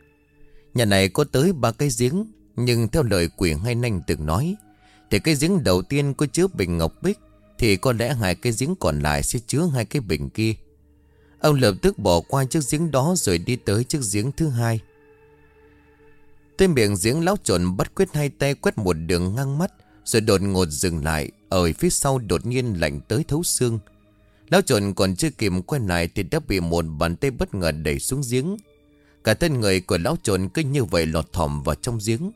Nhà này có tới ba cái giếng, Nhưng theo lời quỷ hay nanh từng nói, Thì cái giếng đầu tiên có chứa bình ngọc bích, Thì có lẽ hai cái giếng còn lại sẽ chứa hai cái bình kia. Ông lập tức bỏ qua chiếc giếng đó rồi đi tới chiếc giếng thứ hai. Tên miệng giếng lão trộn bắt quyết hai tay quét một đường ngang mắt, Rồi đột ngột dừng lại, Ở phía sau đột nhiên lạnh tới thấu xương. Lão trộn còn chưa kịp quen lại Thì đã bị một bàn tay bất ngờ đẩy xuống giếng. Cả thân người của lão trộn cứ như vậy lọt thỏm vào trong giếng.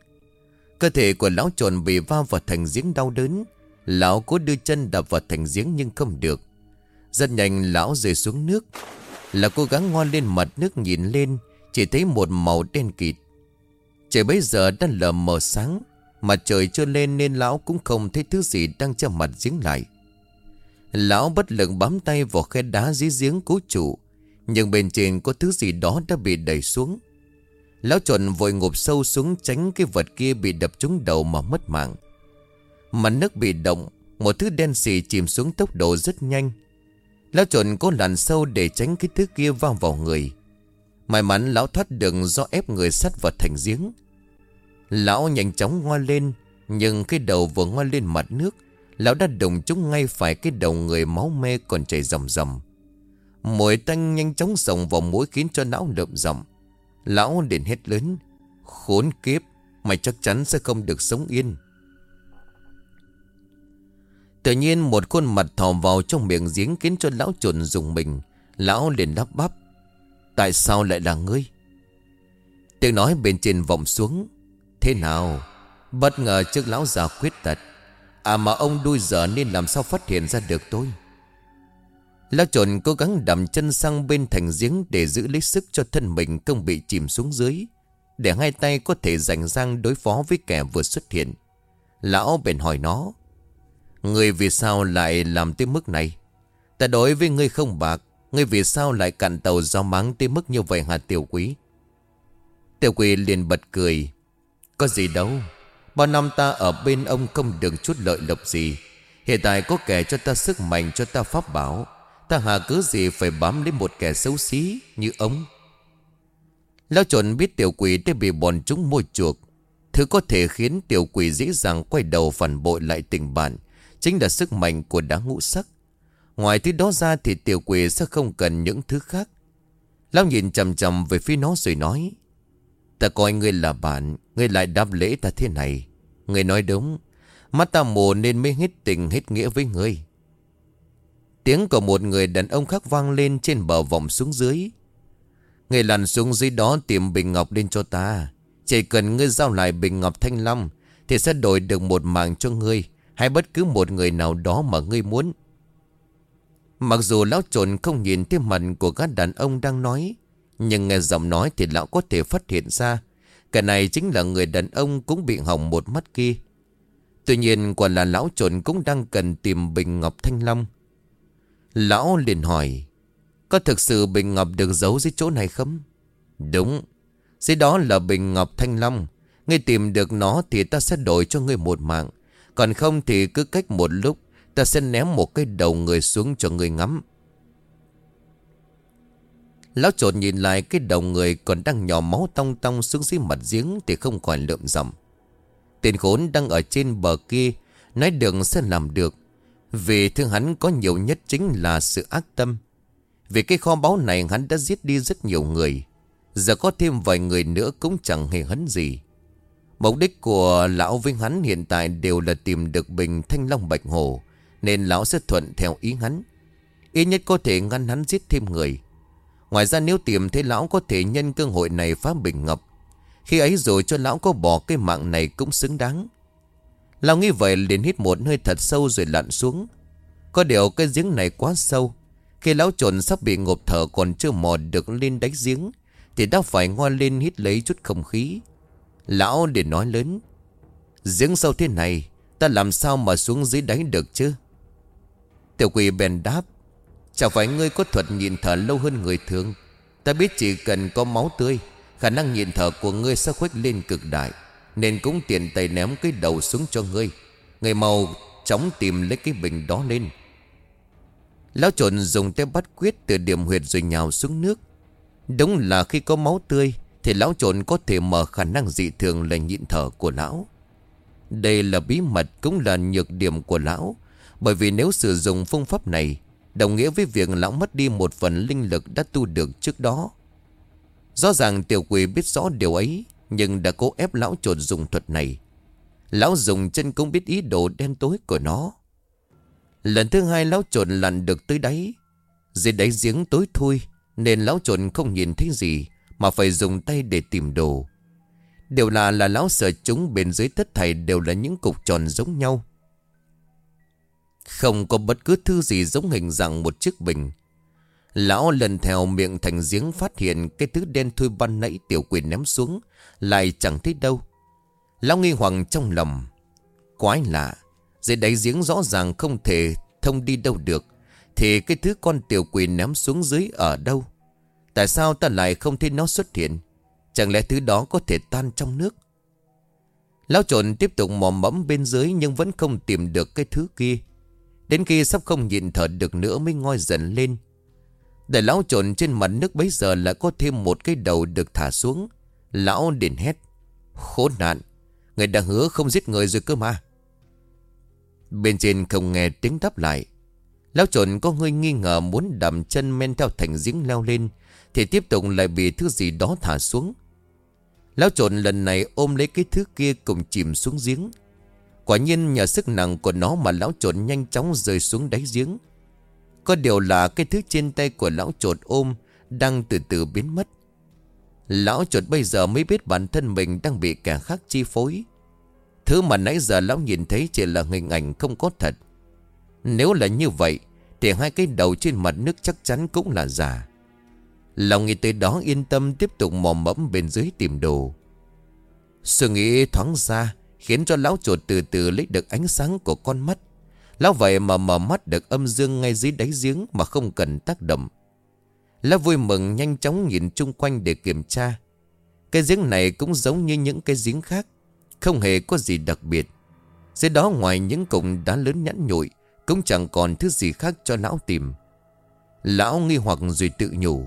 Cơ thể của lão trộn bị va vào thành giếng đau đớn. Lão cố đưa chân đập vào thành giếng nhưng không được. Rất nhanh lão rơi xuống nước. Là cố gắng ngoan lên mặt nước nhìn lên, Chỉ thấy một màu đen kịt. Trời bấy giờ đã lờ mờ sáng Mặt trời chưa lên nên lão cũng không thấy thứ gì đang che mặt giếng lại. Lão bất lực bám tay vào khe đá dưới giếng cố trụ, Nhưng bên trên có thứ gì đó đã bị đẩy xuống. Lão chuẩn vội ngụp sâu xuống tránh cái vật kia bị đập trúng đầu mà mất mạng. Mặt nước bị động, Một thứ đen xì chìm xuống tốc độ rất nhanh. Lão chuẩn có lặn sâu để tránh cái thứ kia vang vào người. May mắn lão thoát được do ép người sắt vào thành giếng. Lão nhanh chóng ngoa lên, Nhưng cái đầu vừa ngoa lên mặt nước, Lão đã đụng chúng ngay phải cái đầu người máu me còn chảy rầm rầm Mùi tanh nhanh chóng sồng vào mũi khiến cho lão lợm rầm Lão liền hét lớn, Khốn kiếp, Mày chắc chắn sẽ không được sống yên. Tự nhiên một khuôn mặt thò vào trong miệng giếng khiến cho lão trồn dùng mình. Lão liền đáp bắp Tại sao lại là ngươi? Tiếng nói bên trên vọng xuống. Thế nào? Bất ngờ trước lão già khuyết tật. À mà ông đuôi giờ nên làm sao phát hiện ra được tôi? Lão trồn cố gắng đầm chân sang bên thành giếng Để giữ lấy sức cho thân mình không bị chìm xuống dưới, Để hai tay có thể rảnh rang đối phó với kẻ vừa xuất hiện. Lão bèn hỏi nó Người vì sao lại làm tới mức này? Ta đối với ngươi không bạc Ngươi vì sao lại cạn tàu do mắng tới mức như vậy hả, tiểu quý Tiểu quý liền bật cười. Có gì đâu. Bao năm ta ở bên ông không được chút lợi lộc gì. Hiện tại có kẻ cho ta sức mạnh, cho ta pháp bảo. Ta hà cứ gì phải bám lấy một kẻ xấu xí như ông? Lão chuẩn biết tiểu quỷ đã bị bọn chúng môi chuộc. Thứ có thể khiến tiểu quỷ dễ dàng quay đầu phản bội lại tình bạn, Chính là sức mạnh của đá ngũ sắc. Ngoài thứ đó ra thì tiểu quỷ sẽ không cần những thứ khác. Lão nhìn chầm chầm về phía nó rồi nói, Ta coi ngươi là bạn, Ngươi lại đáp lễ ta thế này. Ngươi nói đúng, Mắt ta mù nên mới hết tình hết nghĩa với ngươi. Tiếng của một người đàn ông khác vang lên trên bờ vòng xuống dưới. Ngươi lặn xuống dưới đó tìm bình ngọc lên cho ta. Chỉ cần ngươi giao lại bình ngọc thanh long Thì sẽ đổi được một mạng cho ngươi. Hay bất cứ một người nào đó mà ngươi muốn. Mặc dù lão trộn không nhìn thấy mặt của các đàn ông đang nói, Nhưng nghe giọng nói thì lão có thể phát hiện ra Cái này chính là người đàn ông cũng bị hỏng một mắt kia. Tuy nhiên, quả là lão trộn cũng đang cần tìm bình ngọc thanh long. Lão liền hỏi, Có thực sự bình ngọc được giấu dưới chỗ này không? Đúng, Dưới đó là bình ngọc thanh long. Ngươi tìm được nó thì ta sẽ đổi cho ngươi một mạng, Còn không thì cứ cách một lúc Ta sẽ ném một cái đầu người xuống cho người ngắm Lão trột nhìn lại cái đầu người còn đang nhỏ máu tong tong xuống dưới mặt giếng thì không khỏi lượm dầm Tiền khốn đang ở trên bờ kia, nói được sẽ làm được. Vì thương hắn có nhiều nhất chính là sự ác tâm. Vì cái kho báu này hắn đã giết đi rất nhiều người. Giờ có thêm vài người nữa cũng chẳng hề hấn gì. Mục đích của lão với hắn hiện tại đều là tìm được bình thanh long bạch hồ. Nên lão sẽ thuận theo ý hắn. Ít nhất có thể ngăn hắn giết thêm người. Ngoài ra nếu tìm thấy lão có thể nhân cơ hội này phá bình ngập. Khi ấy rồi cho lão có bỏ cái mạng này cũng xứng đáng. Lão nghĩ vậy liền hít một hơi thật sâu rồi lặn xuống. Có điều cái giếng này quá sâu. Khi lão trồn sắp bị ngộp thở còn chưa mò được lên đáy giếng. Thì đã phải ngoan lên hít lấy chút không khí. Lão để nói lớn. Giếng sâu thế này, ta làm sao mà xuống dưới đáy được chứ? Tiểu quỷ bèn đáp. Chẳng phải ngươi có thuật nhịn thở lâu hơn người thường. Ta biết chỉ cần có máu tươi, Khả năng nhịn thở của ngươi sẽ khuếch lên cực đại, Nên cũng tiện tay ném cái đầu xuống cho ngươi. Người màu chóng tìm lấy cái bình đó lên. Lão trộn dùng tay bắt quyết từ điểm huyệt rồi nhào xuống nước. Đúng là khi có máu tươi, Thì lão trộn có thể mở khả năng dị thường là nhịn thở của lão. Đây là bí mật cũng là nhược điểm của lão. Bởi vì nếu sử dụng phương pháp này, Đồng nghĩa với việc lão mất đi một phần linh lực đã tu được trước đó. Rõ ràng tiểu quỷ biết rõ điều ấy, Nhưng đã cố ép lão trột dùng thuật này. Lão dùng chân cũng biết ý đồ đen tối của nó. Lần thứ hai lão trột lặn được tới đáy. Dưới đáy giếng tối thui, Nên lão trột không nhìn thấy gì, Mà phải dùng tay để tìm đồ. Điều là là lão sợ chúng bên dưới tất thảy đều là những cục tròn giống nhau không có bất cứ thứ gì giống hình dạng một chiếc bình. Lão lần theo miệng thành giếng phát hiện cái thứ đen thui ban nãy tiểu quyền ném xuống. Lại chẳng thấy đâu. Lão nghi hoàng trong lòng. Quái lạ. Dưới đáy giếng rõ ràng không thể thông đi đâu được. Thì cái thứ con tiểu quỷ ném xuống dưới ở đâu? Tại sao ta lại không thấy nó xuất hiện? Chẳng lẽ thứ đó có thể tan trong nước? Lão trộn tiếp tục mò mẫm bên dưới nhưng vẫn không tìm được cái thứ kia. Đến khi sắp không nhìn thở được nữa mới ngoi dần lên. Để lão trộn trên mặt nước bấy giờ lại có thêm một cái đầu được thả xuống. Lão đền hét. Khốn nạn. Người đã hứa không giết người rồi cơ mà. Bên trên không nghe tiếng đáp lại. Lão trộn có hơi nghi ngờ muốn đầm chân men theo thành giếng leo lên. Thì tiếp tục lại bị thứ gì đó thả xuống. Lão trộn lần này ôm lấy cái thứ kia cùng chìm xuống giếng. Quả nhiên nhờ sức nặng của nó mà lão trộn nhanh chóng rơi xuống đáy giếng. Có điều là cái thứ trên tay của lão trộn ôm đang từ từ biến mất. Lão trộn bây giờ mới biết bản thân mình đang bị kẻ khác chi phối. Thứ mà nãy giờ lão nhìn thấy chỉ là hình ảnh không có thật. Nếu là như vậy, thì hai cái đầu trên mặt nước chắc chắn cũng là giả. Lòng nghĩ tới đó yên tâm tiếp tục mò mẫm bên dưới tìm đồ. Suy nghĩ thoáng ra Khiến cho lão chuột từ từ lấy được ánh sáng của con mắt. Lão vậy mà mở mắt được âm dương ngay dưới đáy giếng mà không cần tác động. Lão vui mừng nhanh chóng nhìn chung quanh để kiểm tra. Cái giếng này cũng giống như những cái giếng khác, Không hề có gì đặc biệt. Dưới đó ngoài những cục đá lớn nhẵn nhụi, Cũng chẳng còn thứ gì khác cho lão tìm. Lão nghi hoặc rồi tự nhủ,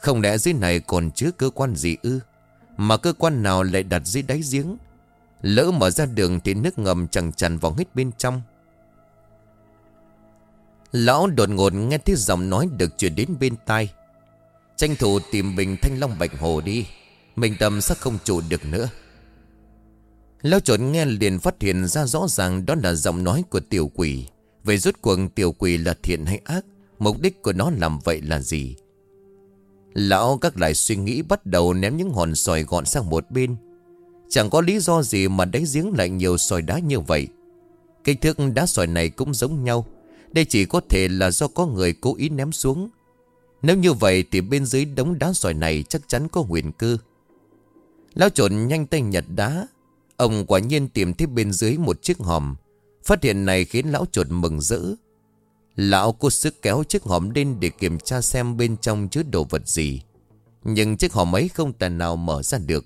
Không lẽ dưới này còn chứa cơ quan gì ư? Mà cơ quan nào lại đặt dưới đáy giếng? Lỡ mở ra đường thì nước ngầm chẳng chằn vào hết bên trong. Lão đột ngột nghe thấy giọng nói được chuyển đến bên tai. Tranh thủ tìm bình thanh long bạch hồ đi, Mình tâm sẽ không chủ được nữa. Lão trộn nghe liền phát hiện ra rõ ràng đó là giọng nói của tiểu quỷ. Vậy rốt cuộc tiểu quỷ là thiện hay ác? Mục đích của nó làm vậy là gì? Lão các lại suy nghĩ bắt đầu ném những hòn sỏi gọn sang một bên. Chẳng có lý do gì mà đáy giếng lại nhiều sỏi đá như vậy. Kích thước đá sỏi này cũng giống nhau. Đây chỉ có thể là do có người cố ý ném xuống. Nếu như vậy thì bên dưới đống đá sỏi này chắc chắn có huyền cư. Lão trộn nhanh tay nhặt đá. Ông quả nhiên tìm thấy bên dưới một chiếc hòm. Phát hiện này khiến lão trộn mừng rỡ. Lão cố sức kéo chiếc hòm lên để kiểm tra xem bên trong chứa đồ vật gì. Nhưng chiếc hòm ấy không tài nào mở ra được.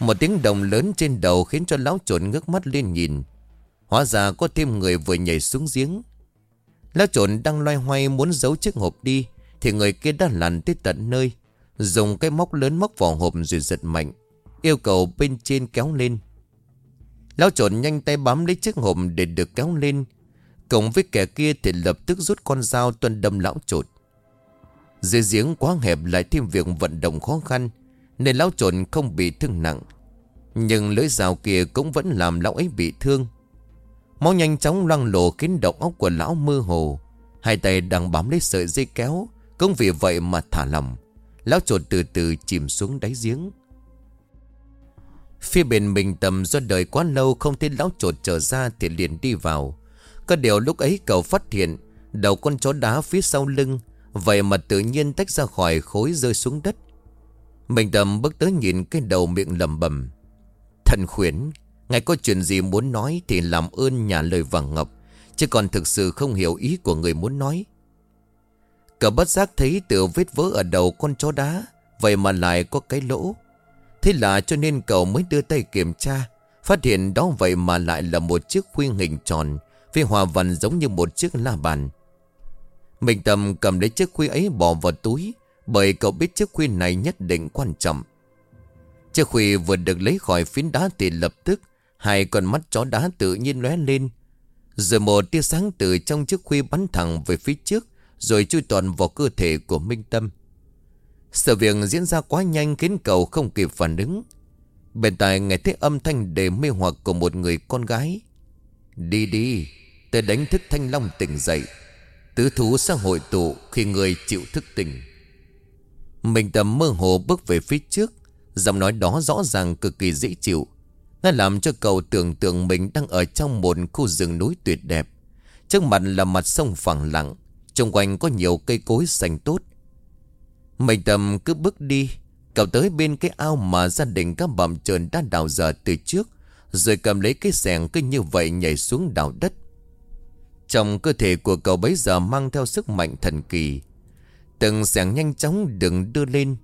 Một tiếng đồng lớn trên đầu khiến cho lão trộn ngước mắt lên nhìn. Hóa ra có thêm người vừa nhảy xuống giếng. Lão trộn đang loay hoay muốn giấu chiếc hộp đi. Thì người kia đã lặn tới tận nơi. Dùng cái móc lớn móc vào hộp rồi giật mạnh. Yêu cầu bên trên kéo lên. Lão trộn nhanh tay bám lấy chiếc hộp để được kéo lên. Cộng với kẻ kia thì lập tức rút con dao tuân đâm lão trộn. Dưới giếng quá hẹp lại thêm việc vận động khó khăn nên lão trộn không bị thương nặng. Nhưng lưỡi rào kia cũng vẫn làm lão ấy bị thương. Máu nhanh chóng loang lộ khiến đầu óc của lão mơ hồ. Hai tay đang bám lấy sợi dây kéo, Cũng vì vậy mà thả lỏng. Lão trộn từ từ chìm xuống đáy giếng. Phía bên mình tầm do đời quá lâu không thấy lão trột trở ra thì liền đi vào. Có điều lúc ấy cậu phát hiện, đầu con chó đá phía sau lưng, Vậy mà tự nhiên tách ra khỏi khối rơi xuống đất. Mình tầm bước tới nhìn cái đầu miệng lầm bầm. Thần khuyến Ngài có chuyện gì muốn nói Thì làm ơn nhà lời vàng ngọc, Chứ còn thực sự không hiểu ý của người muốn nói. Cậu bất giác thấy từ vết vỡ ở đầu con chó đá, Vậy mà lại có cái lỗ. Thế là cho nên cậu mới đưa tay kiểm tra, Phát hiện đó vậy mà lại là một chiếc khuyên hình tròn, Với hòa vằn giống như một chiếc la bàn. Mình tầm cầm lấy chiếc khuy ấy bỏ vào túi bởi cậu biết chiếc khuy này nhất định quan trọng. Chiếc khuy vừa được lấy khỏi phiến đá thì lập tức, Hai con mắt chó đá tự nhiên lóe lên. Rồi một tia sáng từ trong chiếc khuy bắn thẳng về phía trước, Rồi chui toàn vào cơ thể của Minh Tâm. Sự việc diễn ra quá nhanh khiến cậu không kịp phản ứng. Bên tai nghe thấy âm thanh đầy mê hoặc của một người con gái. Đi đi Tôi đánh thức Thanh Long tỉnh dậy. Tứ thú sẽ hội tụ khi người chịu thức tỉnh. Mình tầm mơ hồ bước về phía trước. Giọng nói đó rõ ràng cực kỳ dễ chịu. Nó làm cho cậu tưởng tượng mình đang ở trong một khu rừng núi tuyệt đẹp. Trước mặt là mặt sông phẳng lặng. Xung quanh có nhiều cây cối xanh tốt. Mình tầm cứ bước đi. Cậu tới bên cái ao mà gia đình các bầm trơn đã đào dở từ trước, Rồi cầm lấy cái sẻng cứ như vậy nhảy xuống đào đất. Trong cơ thể của cậu bấy giờ mang theo sức mạnh thần kỳ. Từng sẻng nhanh chóng đừng đưa lên.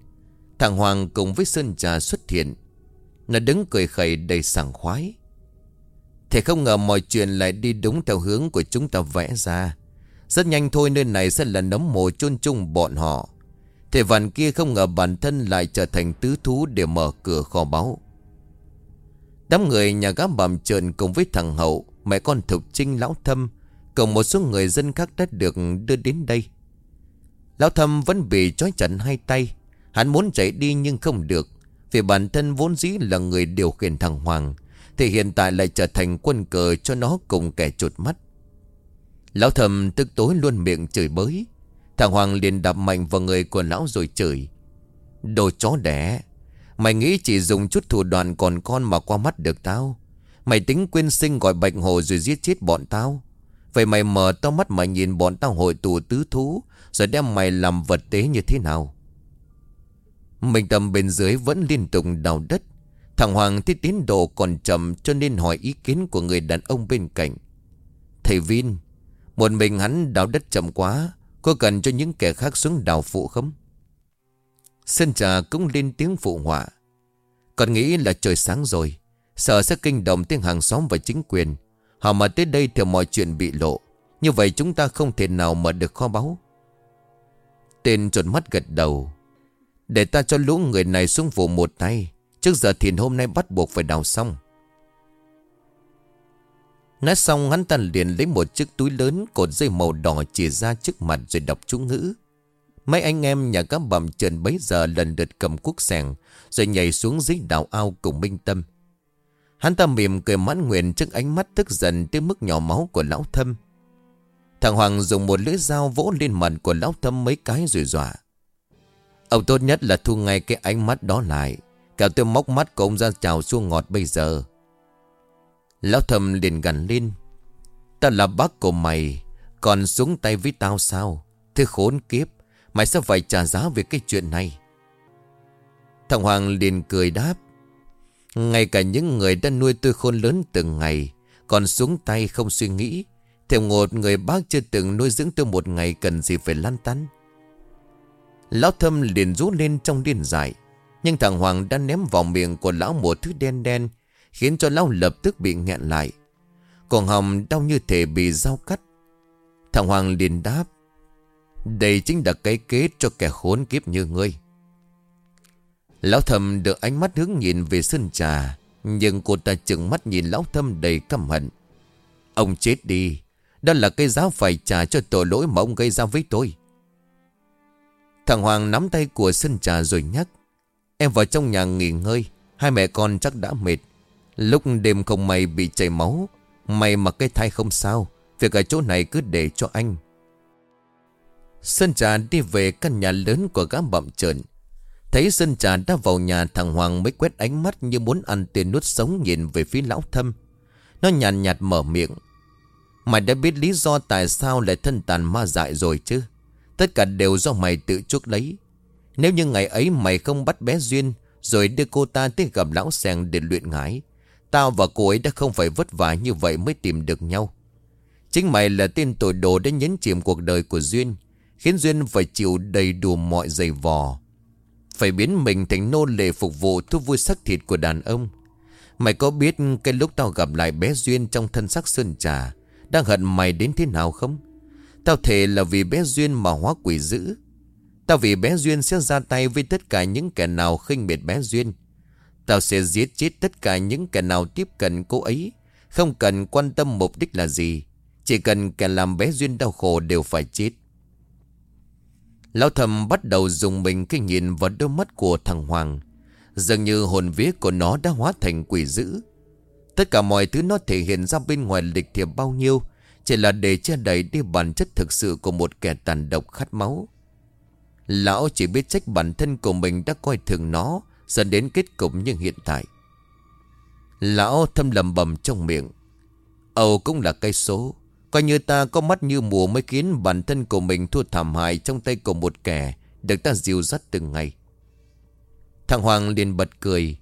Thằng Hoàng cùng với Sơn Trà xuất hiện. Nó đứng cười khẩy đầy sảng khoái. Thầy không ngờ mọi chuyện lại đi đúng theo hướng của chúng ta vẽ ra. Rất nhanh thôi nơi này sẽ là nấm mồ chôn chung bọn họ. Thầy vạn kia không ngờ bản thân lại trở thành tứ thú để mở cửa kho báu. Đám người nhà gác bàm trợn cùng với thằng Hậu, Mẹ con Thục Trinh lão thâm, Cùng một số người dân khác đã được đưa đến đây. Lão thâm vẫn bị trói chặt hai tay. Hắn muốn chạy đi nhưng không được, Vì bản thân vốn dĩ là người điều khiển thằng Hoàng, Thì hiện tại lại trở thành quân cờ cho nó cùng kẻ chuột mắt. Lão thầm tức tối luôn miệng chửi bới. Thằng Hoàng liền đạp mạnh vào người của lão rồi chửi. Đồ chó đẻ, Mày nghĩ chỉ dùng chút thủ đoạn còn con mà qua mắt được tao? Mày tính quyên sinh gọi Bạch Hồ rồi giết chết bọn tao? Vậy mày mở to mắt mà nhìn bọn tao hội tù tứ thú rồi đem mày làm vật tế như thế nào? Minh tâm bên dưới vẫn liên tục đào đất. Thằng Hoàng thấy tiến độ còn chậm cho nên hỏi ý kiến của người đàn ông bên cạnh. Thầy Vin, Một mình hắn đào đất chậm quá, Có cần cho những kẻ khác xuống đào phụ không? Sơn trà cũng lên tiếng phụ họa. Còn nghĩ là trời sáng rồi, Sợ sẽ kinh động tiếng hàng xóm và chính quyền. Họ mà tới đây thì mọi chuyện bị lộ. Như vậy chúng ta không thể nào mở được kho báu. Tên trột mắt gật đầu. Để ta cho lũ người này xuống vụ một tay, Trước giờ thì hôm nay bắt buộc phải đào xong. Nói xong, hắn ta liền lấy một chiếc túi lớn Cột dây màu đỏ chỉ ra trước mặt rồi đọc chú ngữ. Mấy anh em nhà các bầm trần bấy giờ lần lượt cầm cuốc sẻng, Rồi nhảy xuống dưới đào ao cùng Minh Tâm. Hắn ta mỉm cười mãn nguyện trước ánh mắt tức giận tới mức nhỏ máu của lão thâm. Thằng Hoàng dùng một lưỡi dao vỗ lên mặt của lão thâm mấy cái rồi dọa. Ông tốt nhất là thu ngay cái ánh mắt đó lại. Cả tôi móc mắt của ông ra chào chua ngọt bây giờ. Lão thâm liền gần lên. Ta là bác của mày. Còn xuống tay với tao sao? Thế khốn kiếp. Mày sẽ phải trả giá về cái chuyện này. Thằng Hoàng liền cười đáp. Ngay cả những người đã nuôi tôi khôn lớn từng ngày, Còn xuống tay không suy nghĩ Thèm ngột người bác chưa từng nuôi dưỡng tôi một ngày Cần gì phải lăn tăn. Lão thâm liền rú lên trong điên dại, Nhưng thằng Hoàng đã ném vào miệng của lão một thứ đen đen, Khiến cho lão lập tức bị nghẹn lại. Còn hồng đau như thể bị dao cắt. Thằng Hoàng liền đáp, Đây chính là cái kế cho kẻ khốn kiếp như ngươi. Lão thầm được ánh mắt hướng nhìn về sân trà, Nhưng cô ta chừng mắt nhìn lão thâm đầy căm hận. Ông chết đi đó là cái giá phải trả cho tội lỗi mà ông gây ra với tôi. Thằng Hoàng nắm tay của sân trà rồi nhắc Em vào trong nhà nghỉ ngơi Hai mẹ con chắc đã mệt. Lúc đêm không may bị chảy máu May mà cái thai không sao Việc ở chỗ này cứ để cho anh. Sơn trà đi về căn nhà lớn của gã bậm trợn. Thấy Sơn trà đã vào nhà thằng Hoàng mới quét ánh mắt như muốn ăn tiền nuốt sống nhìn về phía lão thâm. Nó nhàn nhạt, nhạt mở miệng Mày đã biết lý do tại sao lại thân tàn ma dại rồi chứ? Tất cả đều do mày tự chuốc lấy. Nếu như ngày ấy mày không bắt bé Duyên, Rồi đưa cô ta tới gặp lão sèn để luyện ngái Tao và cô ấy đã không phải vất vả như vậy mới tìm được nhau. Chính mày là tên tội đồ đã nhấn chìm cuộc đời của Duyên, Khiến Duyên phải chịu đầy đủ mọi giày vò. Phải biến mình thành nô lệ phục vụ thú vui sắc thịt của đàn ông. Mày có biết cái lúc tao gặp lại bé Duyên trong thân sắc sơn trà đang hận mày đến thế nào không? Tao thề là vì bé Duyên mà hóa quỷ dữ. Tao vì bé Duyên sẽ ra tay với tất cả những kẻ nào khinh biệt bé Duyên. Tao sẽ giết chết tất cả những kẻ nào tiếp cận cô ấy. Không cần quan tâm mục đích là gì. Chỉ cần kẻ làm bé Duyên đau khổ đều phải chết. Lão thầm bắt đầu dùng mình cái nhìn vào đôi mắt của thằng Hoàng. Dường như hồn vía của nó đã hóa thành quỷ dữ. Tất cả mọi thứ nó thể hiện ra bên ngoài lịch thiệp bao nhiêu, Chỉ là để che đẩy đi bản chất thực sự của một kẻ tàn độc khát máu. Lão chỉ biết trách bản thân của mình đã coi thường nó, Dẫn đến kết cục như hiện tại. Lão thâm lầm bầm trong miệng. Âu cũng là cây số. Coi như ta có mắt như mùa mới khiến bản thân của mình thua thảm hại trong tay của một kẻ Được ta dìu dắt từng ngày. Thằng Hoàng liền bật cười.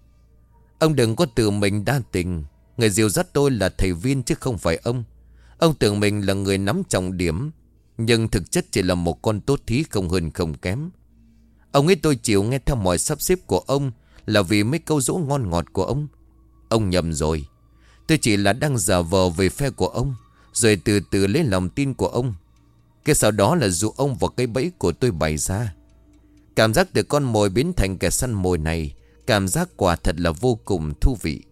Ông đừng có tự mình đa tình. Người diều dắt tôi là thầy viên chứ không phải ông. Ông tưởng mình là người nắm trọng điểm, Nhưng thực chất chỉ là một con tốt thí không hơn không kém. Ông ấy tôi chịu nghe theo mọi sắp xếp của ông Là vì mấy câu dỗ ngon ngọt của ông. Ông nhầm rồi. Tôi chỉ là đang giả vờ về phe của ông, Rồi từ từ lấy lòng tin của ông. Cái sau đó là dụ ông vào cái bẫy của tôi bày ra. Cảm giác được con mồi biến thành kẻ săn mồi này, Cảm giác quả thật là vô cùng thú vị.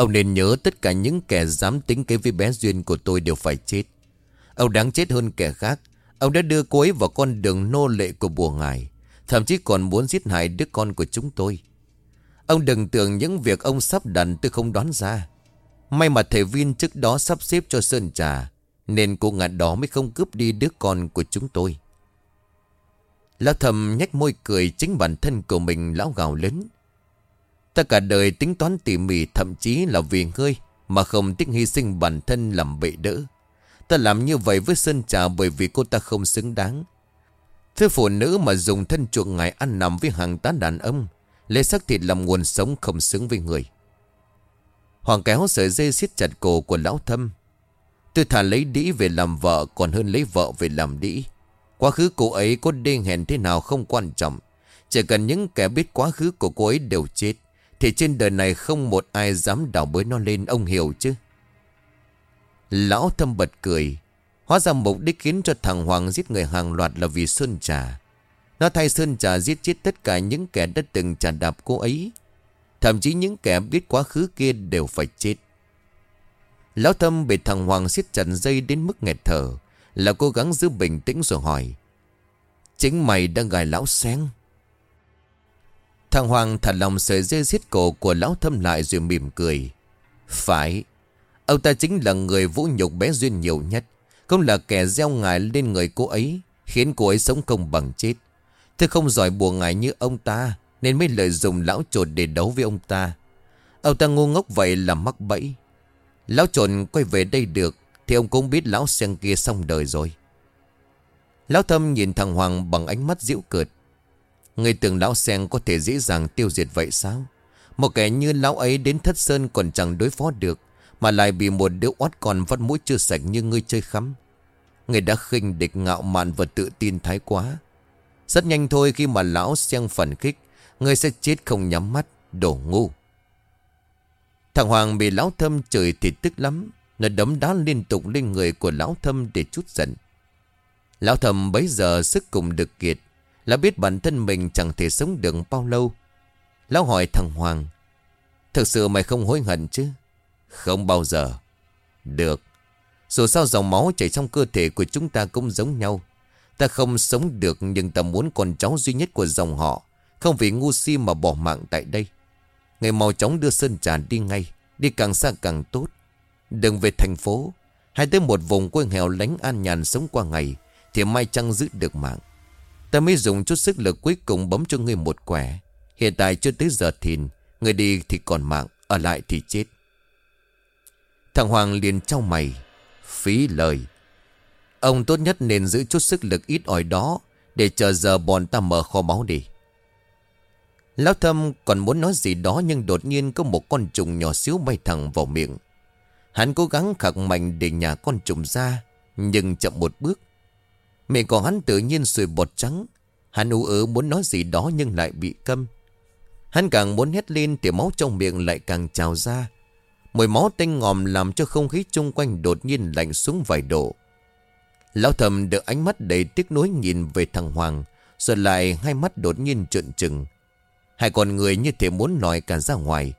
Ông nên nhớ tất cả những kẻ dám tính kế với bé Duyên của tôi đều phải chết. Ông đáng chết hơn kẻ khác. Ông đã đưa cô ấy vào con đường nô lệ của bùa ngài, Thậm chí còn muốn giết hại đứa con của chúng tôi. Ông đừng tưởng những việc ông sắp đặt tôi không đoán ra. May mà thầy viên trước đó sắp xếp cho Sơn Trà, Nên cô ngạn đó mới không cướp đi đứa con của chúng tôi. Lão thầm nhếch môi cười chính bản thân của mình lão gào lớn. Ta cả đời tính toán tỉ mỉ, thậm chí là vì ngươi, Mà không tiếc hy sinh bản thân làm bệ đỡ. Ta làm như vậy với Sơn Trà bởi vì cô ta không xứng đáng. Thứ phụ nữ mà dùng thân chuộng ngài ăn nằm với hàng tá đàn ông, Lấy sắc thịt làm nguồn sống không xứng với người. Hoàng kéo sợi dây siết chặt cổ của lão thâm. Tôi thà lấy đĩ về làm vợ, còn hơn lấy vợ về làm đĩ. Quá khứ cô ấy có đê hèn thế nào không quan trọng. Chỉ cần những kẻ biết quá khứ của cô ấy đều chết. Thì trên đời này không một ai dám đảo bới nó lên, ông hiểu chứ? Lão thâm bật cười. Hóa ra mục đích khiến cho thằng Hoàng giết người hàng loạt là vì Sơn Trà. Nó thay Sơn Trà giết chết tất cả những kẻ đã từng trà đạp cô ấy. Thậm chí những kẻ biết quá khứ kia đều phải chết. Lão thâm bị thằng Hoàng siết chặt dây đến mức nghẹt thở, Là cố gắng giữ bình tĩnh rồi hỏi. Chính mày đang gài lão sáng Thằng Hoàng thả lòng sợi dây xiết cổ của lão thâm lại rồi mỉm cười. Phải, Ông ta chính là người vũ nhục bé Duyên nhiều nhất. Không là kẻ gieo ngài lên người cô ấy, Khiến cô ấy sống công bằng chết. Thế không giỏi bùa ngài như ông ta, Nên mới lợi dụng lão trột để đấu với ông ta. Ông ta ngu ngốc vậy là mắc bẫy. Lão trộn quay về đây được, Thì ông cũng biết lão sen kia xong đời rồi. Lão thâm nhìn thằng Hoàng bằng ánh mắt giễu cợt. Người tưởng lão sen có thể dễ dàng tiêu diệt vậy sao? Một kẻ như lão ấy đến thất sơn còn chẳng đối phó được, mà lại bị một đứa oát còn vắt mũi chưa sạch như ngươi chơi khắm. Người đã khinh địch ngạo mạn và tự tin thái quá. Rất nhanh thôi khi mà lão sen phản khích Ngươi sẽ chết không nhắm mắt Đồ ngu. Thằng Hoàng bị lão thâm chửi thì tức lắm, Nó đấm đá liên tục lên người của lão thâm để chút giận. Lão thâm bấy giờ sức cùng được kiệt Lão biết bản thân mình chẳng thể sống được bao lâu. Lão hỏi thằng Hoàng, Thực sự mày không hối hận chứ? Không bao giờ. Được. Dù sao dòng máu chảy trong cơ thể của chúng ta cũng giống nhau. Ta không sống được nhưng ta muốn con cháu duy nhất của dòng họ, Không vì ngu si mà bỏ mạng tại đây. Ngày mau chóng đưa Sơn Trà đi ngay, Đi càng xa càng tốt. Đừng về thành phố Hay tới một vùng quê nghèo lánh an nhàn sống qua ngày, Thì mai chăng giữ được mạng? Ta mới dùng chút sức lực cuối cùng bấm cho ngươi một quẻ. Hiện tại chưa tới giờ thìn Người đi thì còn mạng, Ở lại thì chết. Thằng Hoàng liền trao mày, Phí lời. Ông tốt nhất nên giữ chút sức lực ít ỏi đó Để chờ giờ bọn ta mở kho máu đi. Lão thâm còn muốn nói gì đó Nhưng đột nhiên có một con trùng nhỏ xíu bay thẳng vào miệng. Hắn cố gắng khạc mạnh để nhả con trùng ra, Nhưng chậm một bước Miệng của hắn tự nhiên sùi bọt trắng. Hắn ú ớ muốn nói gì đó nhưng lại bị câm. Hắn càng muốn hét lên thì máu trong miệng lại càng trào ra. Mùi máu tanh ngòm làm cho không khí chung quanh đột nhiên lạnh xuống vài độ. Lão thầm được ánh mắt đầy tiếc nuối nhìn về thằng Hoàng, Rồi lại hai mắt đột nhiên trợn trừng. Hai con người như thể muốn nói cả ra ngoài.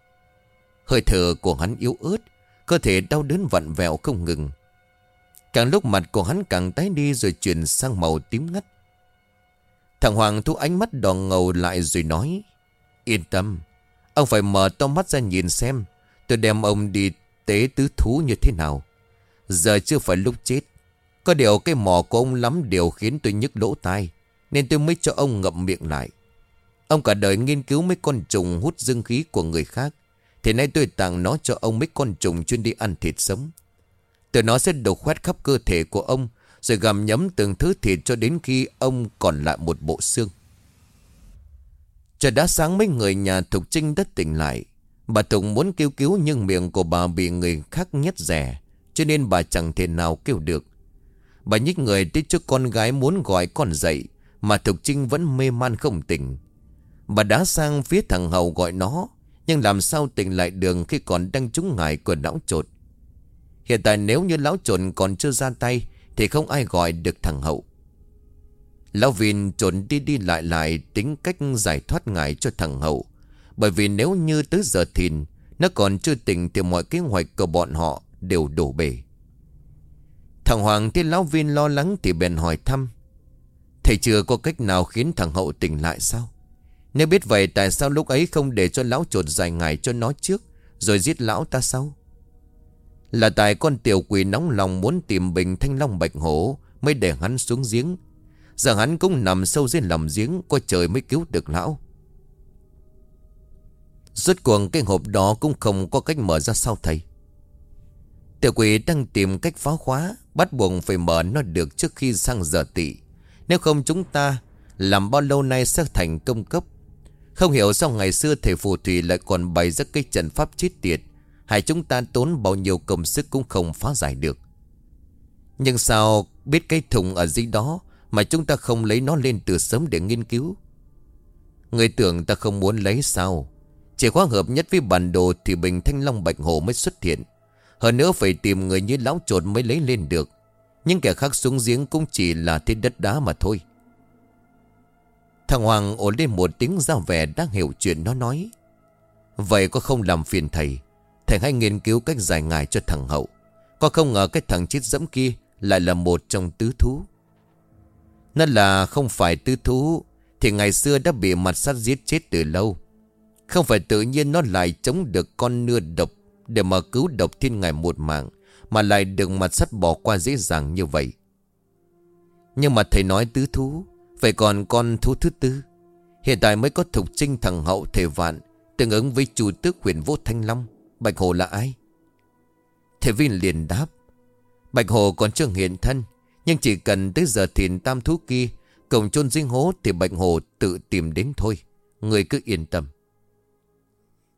Hơi thở của hắn yếu ớt, Cơ thể đau đớn vặn vẹo không ngừng. Càng lúc mặt của hắn càng tái đi rồi chuyển sang màu tím ngắt. Thằng Hoàng thu ánh mắt đỏ ngầu lại rồi nói, Yên tâm, Ông phải mở to mắt ra nhìn xem, Tôi đem ông đi tế tứ thú như thế nào. Giờ chưa phải lúc chết, Có điều cái mỏ của ông lắm điều khiến tôi nhức lỗ tai, Nên tôi mới cho ông ngậm miệng lại. Ông cả đời nghiên cứu mấy con trùng hút dương khí của người khác Thì nay tôi tặng nó cho ông mấy con trùng chuyên đi ăn thịt sống. Từ nó sẽ đục khoét khắp cơ thể của ông, Rồi gặm nhấm từng thứ thịt cho đến khi ông còn lại một bộ xương. Trời đã sáng mấy người nhà Thục Trinh đất tỉnh lại. Bà Thục muốn kêu cứu nhưng miệng của bà bị người khác nhét rẻ Cho nên bà chẳng thể nào kêu được. Bà nhích người tới trước con gái muốn gọi con dậy, Mà Thục Trinh vẫn mê man không tỉnh. Bà đã sang phía thằng hầu gọi nó, Nhưng làm sao tỉnh lại đường khi còn đang trúng ngại của não trột? Hiện tại nếu như lão trộn còn chưa ra tay Thì không ai gọi được thằng Hậu Lão Vin trộn đi đi lại lại tính cách giải thoát ngại cho thằng Hậu. Bởi vì nếu như tới giờ thìn, nó còn chưa tỉnh thì mọi kế hoạch của bọn họ đều đổ bể. Thằng Hoàng thấy Lão Vin lo lắng thì bèn hỏi thăm. Thầy chưa có cách nào khiến thằng Hậu tỉnh lại sao? Nếu biết vậy tại sao lúc ấy không để cho Lão trột dài ngày cho nó trước, rồi giết Lão ta sau? Là tại con tiểu quỷ nóng lòng muốn tìm bình thanh long bạch hổ mới để hắn xuống giếng. Giờ hắn cũng nằm sâu dưới lòng giếng Coi trời mới cứu được lão. Rốt cuộc cái hộp đó cũng không có cách mở ra sao thầy. Tiểu quỷ đang tìm cách phá khóa, Bắt buộc phải mở nó được trước khi sang giờ tị Nếu không chúng ta Làm bao lâu nay sẽ thành công cấp? Không hiểu sao ngày xưa thầy phù thủy lại còn bày ra cái trận pháp chết tiệt hai chúng ta tốn bao nhiêu công sức cũng không phá giải được. Nhưng sao biết cái thùng ở dưới đó mà chúng ta không lấy nó lên từ sớm để nghiên cứu? Người tưởng ta không muốn lấy sao? Chỉ khóa hợp nhất với bản đồ Thì bình thanh long bạch hồ mới xuất hiện. Hơn nữa phải tìm người như lão trột mới lấy lên được. Nhưng kẻ khác xuống giếng cũng chỉ là thế đất đá mà thôi. Thằng Hoàng ổn lên một tiếng ra vẻ đang hiểu chuyện nó nói. Vậy có không làm phiền thầy? Thầy hãy nghiên cứu cách giải ngài cho thằng Hậu. Có không ngờ cái thằng chết dẫm kia Lại là một trong tứ thú. Nó là không phải tứ thú, Thì ngày xưa đã bị mặt sắt giết chết từ lâu. Không phải tự nhiên nó lại chống được con nưa độc Để mà cứu độc thiên ngài một mạng, Mà lại được mặt sắt bỏ qua dễ dàng như vậy. Nhưng mà thầy nói tứ thú, Vậy còn con thú thứ tư? Hiện tại mới có thục trinh thằng hậu thể vạn, Tương ứng với chủ tước huyền vô thanh long. Bạch Hồ là ai Thầy Vinh liền đáp, Bạch Hồ còn chưa hiện thân, nhưng chỉ cần tới giờ thìn tam thú kia Cổng chôn dinh hố thì Bạch Hồ tự tìm đến thôi, Người cứ yên tâm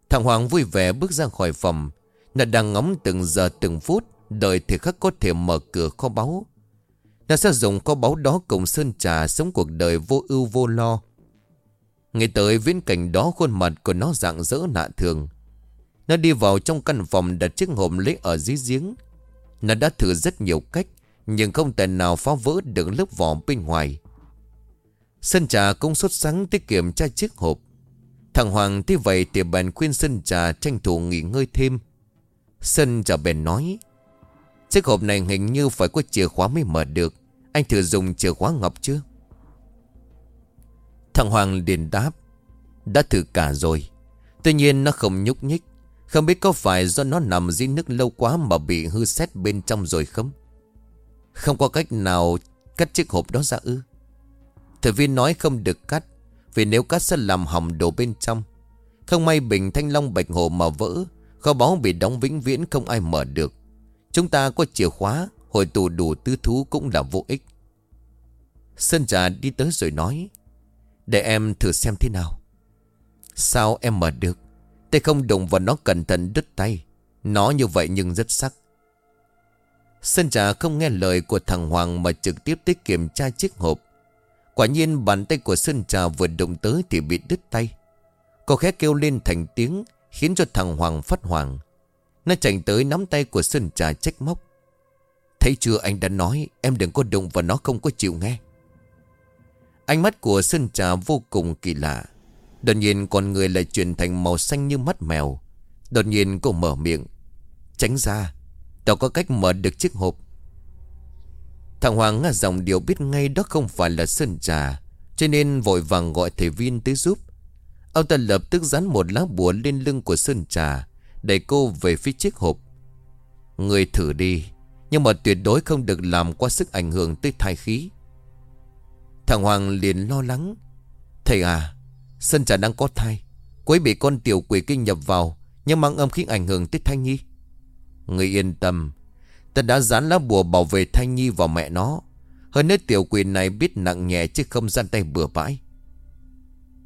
Thằng Hoàng vui vẻ bước ra khỏi phòng, Nó đang ngóng từng giờ từng phút, Đợi thì khắc có thể mở cửa kho báu Nó sẽ dùng kho báu đó cùng Sơn Trà sống cuộc đời vô ưu vô lo. Ngày tới viễn cảnh đó, khuôn mặt của nó dạng dỡ lạ thường. Nó đi vào trong căn phòng đặt chiếc hộp lấy ở dưới giếng. Nó đã thử rất nhiều cách, nhưng không thể nào phá vỡ được lớp vỏ bên ngoài. Sơn Trà cũng xuất sáng tiết kiệm tra chiếc hộp. Thằng Hoàng thế vậy thì bèn khuyên Sơn Trà tranh thủ nghỉ ngơi thêm. Sơn Trà bèn nói, Chiếc hộp này hình như phải có chìa khóa mới mở được. Anh thử dùng chìa khóa ngọc chưa? Thằng Hoàng liền đáp, đã thử cả rồi. Tuy nhiên nó không nhúc nhích. Không biết có phải do nó nằm dưới nước lâu quá mà bị hư xét bên trong rồi không? Không có cách nào cắt chiếc hộp đó ra ư? Thầy viên nói không được cắt, Vì nếu cắt sẽ làm hỏng đồ bên trong. Không may bình thanh long bạch hồ mà vỡ, Kho báu bị đóng vĩnh viễn không ai mở được. Chúng ta có chìa khóa Hồi tù đủ tư thú cũng là vô ích. Sơn trà đi tới rồi nói, Để em thử xem thế nào. Sao em mở được? Tay không đụng vào nó cẩn thận đứt tay Nó như vậy nhưng rất sắc Sơn trà không nghe lời của thằng Hoàng Mà trực tiếp tới kiểm tra chiếc hộp Quả nhiên bàn tay của Sơn Trà vừa động tới thì bị đứt tay. Cô khẽ kêu lên thành tiếng, khiến cho thằng Hoàng phát hoàng. Nó chạy tới nắm tay của Sơn Trà trách móc. Thấy chưa anh đã nói, em đừng có đụng vào nó không có chịu nghe. Ánh mắt của Sơn Trà vô cùng kỳ lạ. Đột nhiên con người lại chuyển thành màu xanh như mắt mèo. Đột nhiên cô mở miệng. Tránh ra. Tao có cách mở được chiếc hộp. Thằng Hoàng ngả dòng điều biết ngay đó không phải là Sơn Trà, Cho nên vội vàng gọi thầy viên tới giúp Ông ta lập tức dán một lá bùa lên lưng của Sơn Trà, Đẩy cô về phía chiếc hộp Người thử đi, Nhưng mà tuyệt đối không được làm qua sức ảnh hưởng tới thai khí Thằng Hoàng liền lo lắng Thầy à Sơn Trà đang có thai. Quấy bị con tiểu quỷ kinh nhập vào, Nhưng mang âm khí ảnh hưởng tới Thanh nhi. Người yên tâm, Ta đã dán lá bùa bảo vệ Thanh Nhi và mẹ nó. Hơn nữa tiểu quỷ này biết nặng nhẹ chứ không gian tay bừa bãi.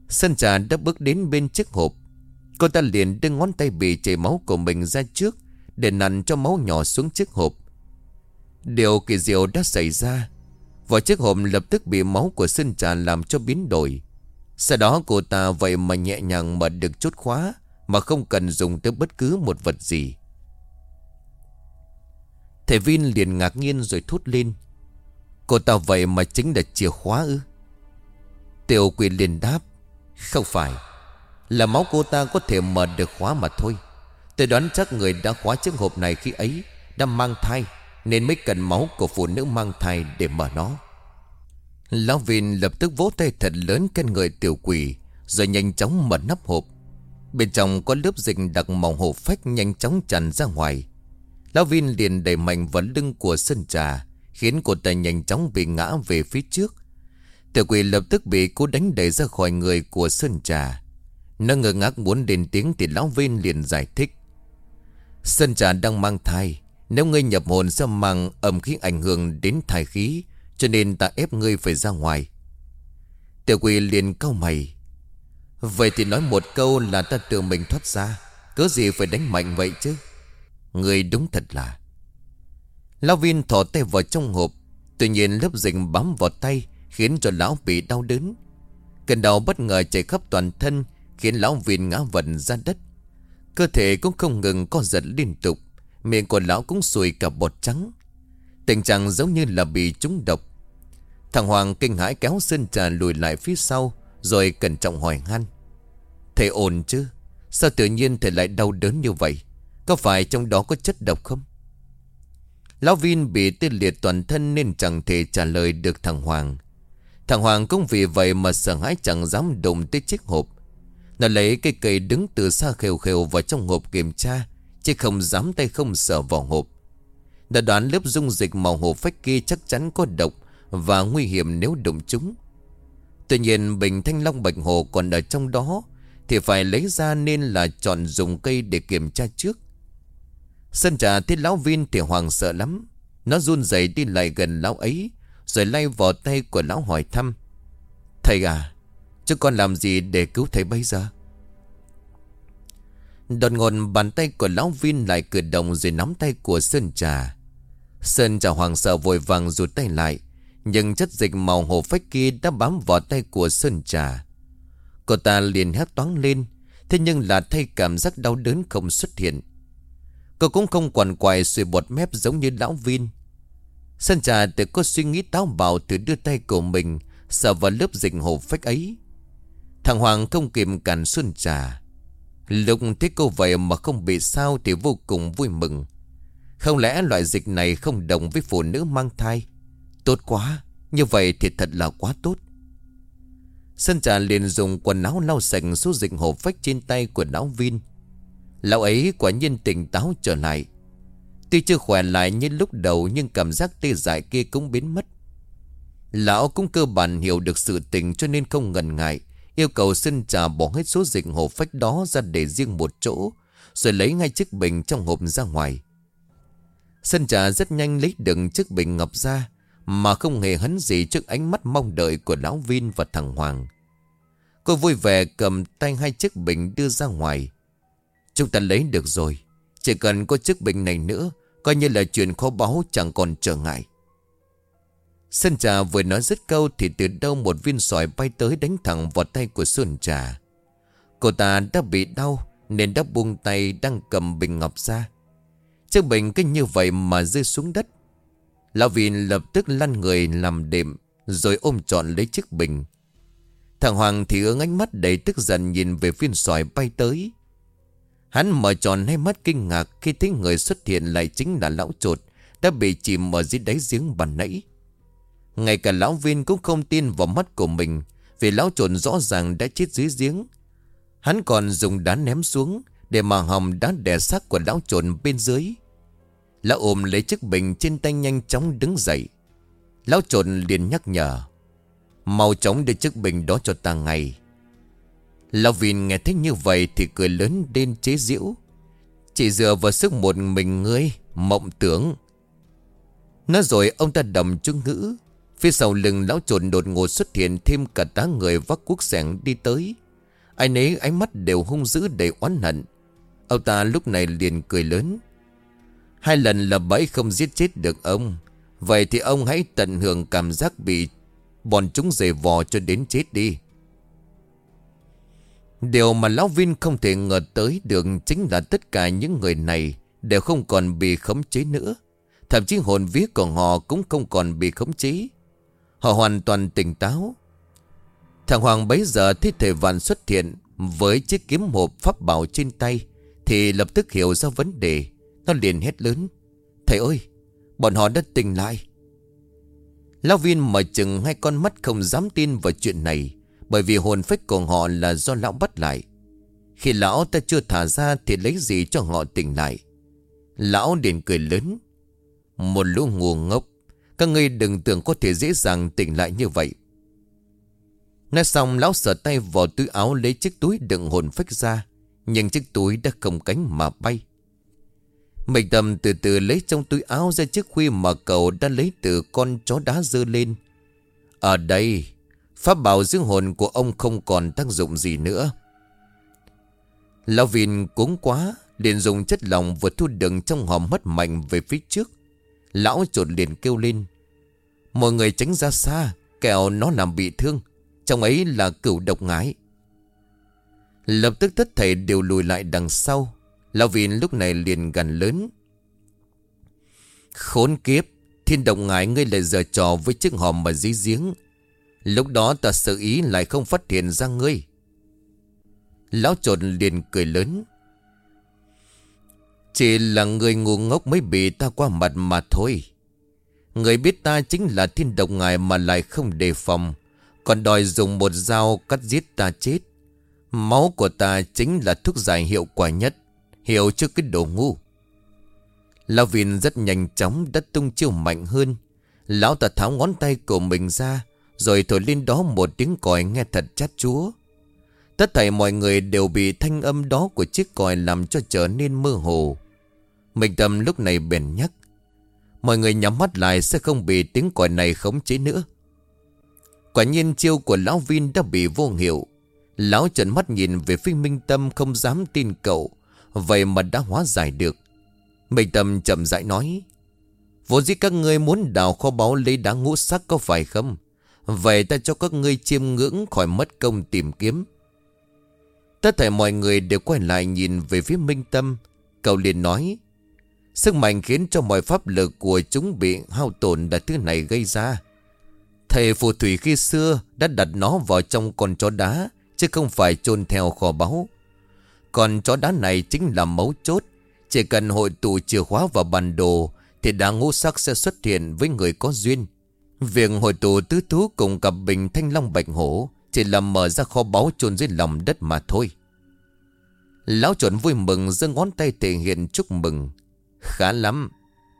Sân trà đã bước đến bên chiếc hộp. Cô ta liền đưa ngón tay bị chảy máu của mình ra trước, Để nặn cho máu nhỏ xuống chiếc hộp. Điều kỳ diệu đã xảy ra. Vỏ chiếc hộp lập tức bị máu của Sơn trà làm cho biến đổi. Sau đó cô ta vậy mà nhẹ nhàng mở được chốt khóa, Mà không cần dùng tới bất cứ một vật gì. Thầy Vin liền ngạc nhiên rồi thốt lên. Cô ta vậy mà chính là chìa khóa ư? Tiểu quỷ liền đáp, Không phải. Là máu cô ta có thể mở được khóa mà thôi. Tôi đoán chắc người đã khóa chiếc hộp này khi ấy Đã mang thai, Nên mới cần máu của phụ nữ mang thai để mở nó. Lão Vin lập tức vỗ tay thật lớn khen người tiểu quỷ, Rồi nhanh chóng mở nắp hộp. Bên trong có lớp dịch đặc màu hộp phách nhanh chóng tràn ra ngoài. Lão Vin liền đẩy mạnh vào lưng của sân trà, Khiến cô ta nhanh chóng bị ngã về phía trước. Tiểu quỷ lập tức bị cô đánh đẩy ra khỏi người của Sơn Trà. Nó ngơ ngác muốn lên tiếng thì Lão Vin liền giải thích. Sơn Trà đang mang thai, Nếu ngươi nhập hồn sẽ mang âm khí ảnh hưởng đến thai khí cho nên ta ép ngươi phải ra ngoài. Tiểu quỷ liền cau mày. Vậy thì nói một câu là ta tự mình thoát ra. Cớ gì phải đánh mạnh vậy chứ? Người đúng thật là. Lão Vin thỏ tay vào trong hộp. Tuy nhiên lớp dịch bám vào tay Khiến cho lão bị đau đớn. Cơn đau bất ngờ chạy khắp toàn thân Khiến lão Vin ngã vần ra đất. Cơ thể cũng không ngừng co giật liên tục. Miệng của lão cũng sùi cả bọt trắng. Tình trạng giống như là bị trúng độc. Thằng Hoàng kinh hãi kéo sơn trà lùi lại phía sau Rồi cẩn trọng hỏi han Thầy ổn chứ Sao tự nhiên thầy lại đau đớn như vậy có phải trong đó có chất độc không? Lão Vin bị tê liệt toàn thân nên chẳng thể trả lời được thằng Hoàng. Thằng Hoàng cũng vì vậy mà sợ hãi chẳng dám đụng tới chiếc hộp. Nó lấy cây cây đứng từ xa khều khều vào trong hộp kiểm tra, chứ không dám tay không sợ vào hộp. Nó đoán lớp dung dịch màu hộp phách kia chắc chắn có độc và nguy hiểm nếu đụng chúng. Tuy nhiên bình thanh long bạch hồ còn ở trong đó thì phải lấy ra nên là chọn dùng cây để kiểm tra trước. Sân trà thấy lão Vin thì hoàng sợ lắm. Nó run rẩy đi lại gần lão ấy. Rồi lay vào tay của lão hỏi thăm. Thầy à, chứ con làm gì để cứu thầy bây giờ? Đột ngột bàn tay của lão Vin lại cử động rồi nắm tay của Sơn trà. Sơn trà hoàng sợ vội vàng rụt tay lại. Nhưng chất dịch màu hồ phách kia đã bám vào tay của Sơn Trà. Cô ta liền hét toáng lên, Thế nhưng là thay cảm giác đau đớn không xuất hiện. Cô cũng không quằn quại sùi bọt mép giống như lão Vin. Sơn Trà tự có suy nghĩ táo bạo từ đưa tay của mình Sờ vào lớp dịch hồ phách ấy. Thằng Hoàng không kìm cản Xuân Trà. Lúc thấy cô vậy mà không bị sao Thì vô cùng vui mừng. Không lẽ loại dịch này không đồng với phụ nữ mang thai? Tốt quá, Như vậy thì thật là quá tốt. Sơn trà liền dùng quần áo lau sạch số dịch hồ phách trên tay của lão Vin. Lão ấy quả nhiên tỉnh táo trở lại. Tuy chưa khỏe lại như lúc đầu Nhưng cảm giác tê dại kia cũng biến mất. Lão cũng cơ bản hiểu được sự tình cho nên không ngần ngại, Yêu cầu sơn trà bỏ hết số dịch hồ phách đó ra để riêng một chỗ, Rồi lấy ngay chiếc bình trong hộp ra ngoài. Sơn trà rất nhanh lấy đựng chiếc bình ngập ra mà không hề hấn gì trước ánh mắt mong đợi của lão Vin và thằng Hoàng. Cô vui vẻ cầm tay hai chiếc bình đưa ra ngoài. Chúng ta lấy được rồi, Chỉ cần có chiếc bình này nữa, Coi như là chuyện khó báo chẳng còn trở ngại. Sơn trà vừa nói dứt câu Thì từ đâu một viên sỏi bay tới đánh thẳng vào tay của Sơn trà. Cô ta đã bị đau Nên đã buông tay đang cầm bình ngọc ra. Chiếc bình cứ như vậy mà rơi xuống đất Lão Vin lập tức lăn người làm đệm, Rồi ôm trọn lấy chiếc bình. Thằng Hoàng thì ương ánh mắt đầy tức giận Nhìn về viên sỏi bay tới. Hắn mở tròn hai mắt kinh ngạc Khi thấy người xuất hiện lại chính là lão trột, Đã bị chìm ở dưới đáy giếng bàn nãy. Ngay cả lão viên cũng không tin vào mắt của mình, Vì lão trộn rõ ràng đã chết dưới giếng. Hắn còn dùng đá ném xuống Để mà hòng đá đè xác của lão trộn bên dưới. Lão ôm lấy chiếc bình trên tay nhanh chóng đứng dậy Lão trộn liền nhắc nhở, Mau chóng đưa chiếc bình đó cho ta ngay Lão Vin nghe thấy như vậy Thì cười lớn đến chế giễu Chỉ dựa vào sức một mình ngươi, Mộng tưởng Nói rồi ông ta đầm chú ngữ Phía sau lưng lão trộn đột ngột xuất hiện thêm cả tá người vác cuốc sẻng đi tới. Ai nấy ánh mắt đều hung dữ đầy oán hận. Ông ta lúc này liền cười lớn. Hai lần là bẫy không giết chết được ông. Vậy thì ông hãy tận hưởng cảm giác bị bọn chúng dày vò cho đến chết đi. Điều mà Lão Vin không thể ngờ tới được chính là tất cả những người này đều không còn bị khống chế nữa. Thậm chí hồn vía của họ cũng không còn bị khống chế. Họ hoàn toàn tỉnh táo Thằng Hoàng bấy giờ thấy thể vạn xuất hiện Với chiếc kiếm hộp pháp bảo trên tay Thì lập tức hiểu ra vấn đề nó liền hét lớn. Thầy ơi, Bọn họ đã tỉnh lại. Lão viên mở chừng hai con mắt không dám tin vào chuyện này, Bởi vì hồn phách của họ là do lão bắt lại. Khi lão ta chưa thả ra Thì lấy gì cho họ tỉnh lại? Lão liền cười lớn. Một lũ ngu ngốc, các ngươi đừng tưởng có thể dễ dàng tỉnh lại như vậy. Nói xong, lão sờ tay vào túi áo lấy chiếc túi đựng hồn phách ra, Nhưng chiếc túi đã không cánh mà bay mạch tầm từ từ lấy trong túi áo ra chiếc khuy mà cậu đã lấy từ con chó đá dơ lên. Ở đây, Pháp bảo dưỡng hồn của ông không còn tác dụng gì nữa. Lão Vin cuống quá, liền dùng chất lòng vừa thu đựng trong hòm mất mạnh về phía trước. Lão trột liền kêu lên. Mọi người tránh ra xa Kẹo nó làm bị thương. Trong ấy là cửu độc ngái. Lập tức tất thảy đều lùi lại đằng sau. Lão Vin lúc này liền gần lớn Khốn kiếp, Thiên động ngại ngươi lại giờ trò với chiếc hòm mà dí giếng Lúc đó ta sợ ý lại không phát hiện ra ngươi Lão trộn liền cười lớn chỉ là người ngu ngốc mới bị ta qua mặt mà thôi. Người biết ta chính là thiên độc ngài mà lại không đề phòng. Còn đòi dùng một dao cắt giết ta chết. Máu của ta chính là thuốc giải hiệu quả nhất. Hiểu trước cái đồ ngu. Lão Vin rất nhanh chóng đã tung chiêu mạnh hơn. Lão ta tháo ngón tay của mình ra. Rồi thổi lên đó một tiếng còi nghe thật chát chúa. Tất thảy mọi người đều bị thanh âm đó của chiếc còi làm cho trở nên mơ hồ. Mình tâm lúc này bền nhắc, Mọi người nhắm mắt lại sẽ không bị tiếng còi này khống chế nữa Quả nhiên chiêu của Lão Vin đã bị vô hiệu Lão trần mắt nhìn về phía Minh Tâm không dám tin cậu Vậy mà đã hóa giải được Minh Tâm chậm rãi nói Vốn dĩ các ngươi muốn đào kho báu lấy đá ngũ sắc có phải không? Vậy ta cho các ngươi chiêm ngưỡng khỏi mất công tìm kiếm. Tất cả mọi người đều quay lại nhìn về phía Minh Tâm. Cậu liền nói. Sức mạnh khiến cho mọi pháp lực của chúng bị hao tổn là thứ này gây ra. Thầy phù thủy khi xưa đã đặt nó vào trong con chó đá, chứ không phải chôn theo kho báu. Còn chó đá này chính là mấu chốt. Chỉ cần hội tụ chìa khóa vào bản đồ, thì đá ngũ sắc sẽ xuất hiện với người có duyên. Việc hội tụ tứ thú cùng cặp bình thanh long bạch hổ chỉ là mở ra kho báu chôn dưới lòng đất mà thôi. Lão chuẩn vui mừng giơ ngón tay thể hiện chúc mừng. Khá lắm.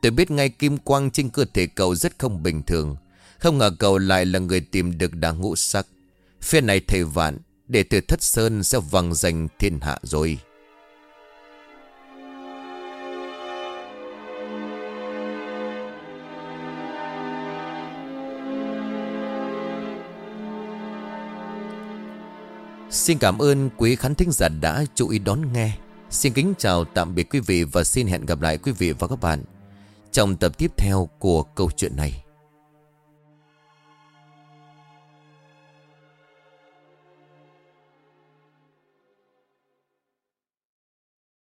Tôi biết ngay kim quang trên cơ thể cậu rất không bình thường. Không ngờ cậu lại là người tìm được đá ngũ sắc. Phía này thầy vạn, để từ thất sơn sẽ vang danh thiên hạ rồi. Xin cảm ơn quý khán thính giả đã chú ý đón nghe. Xin kính chào tạm biệt quý vị và xin hẹn gặp lại quý vị và các bạn trong tập tiếp theo của câu chuyện này.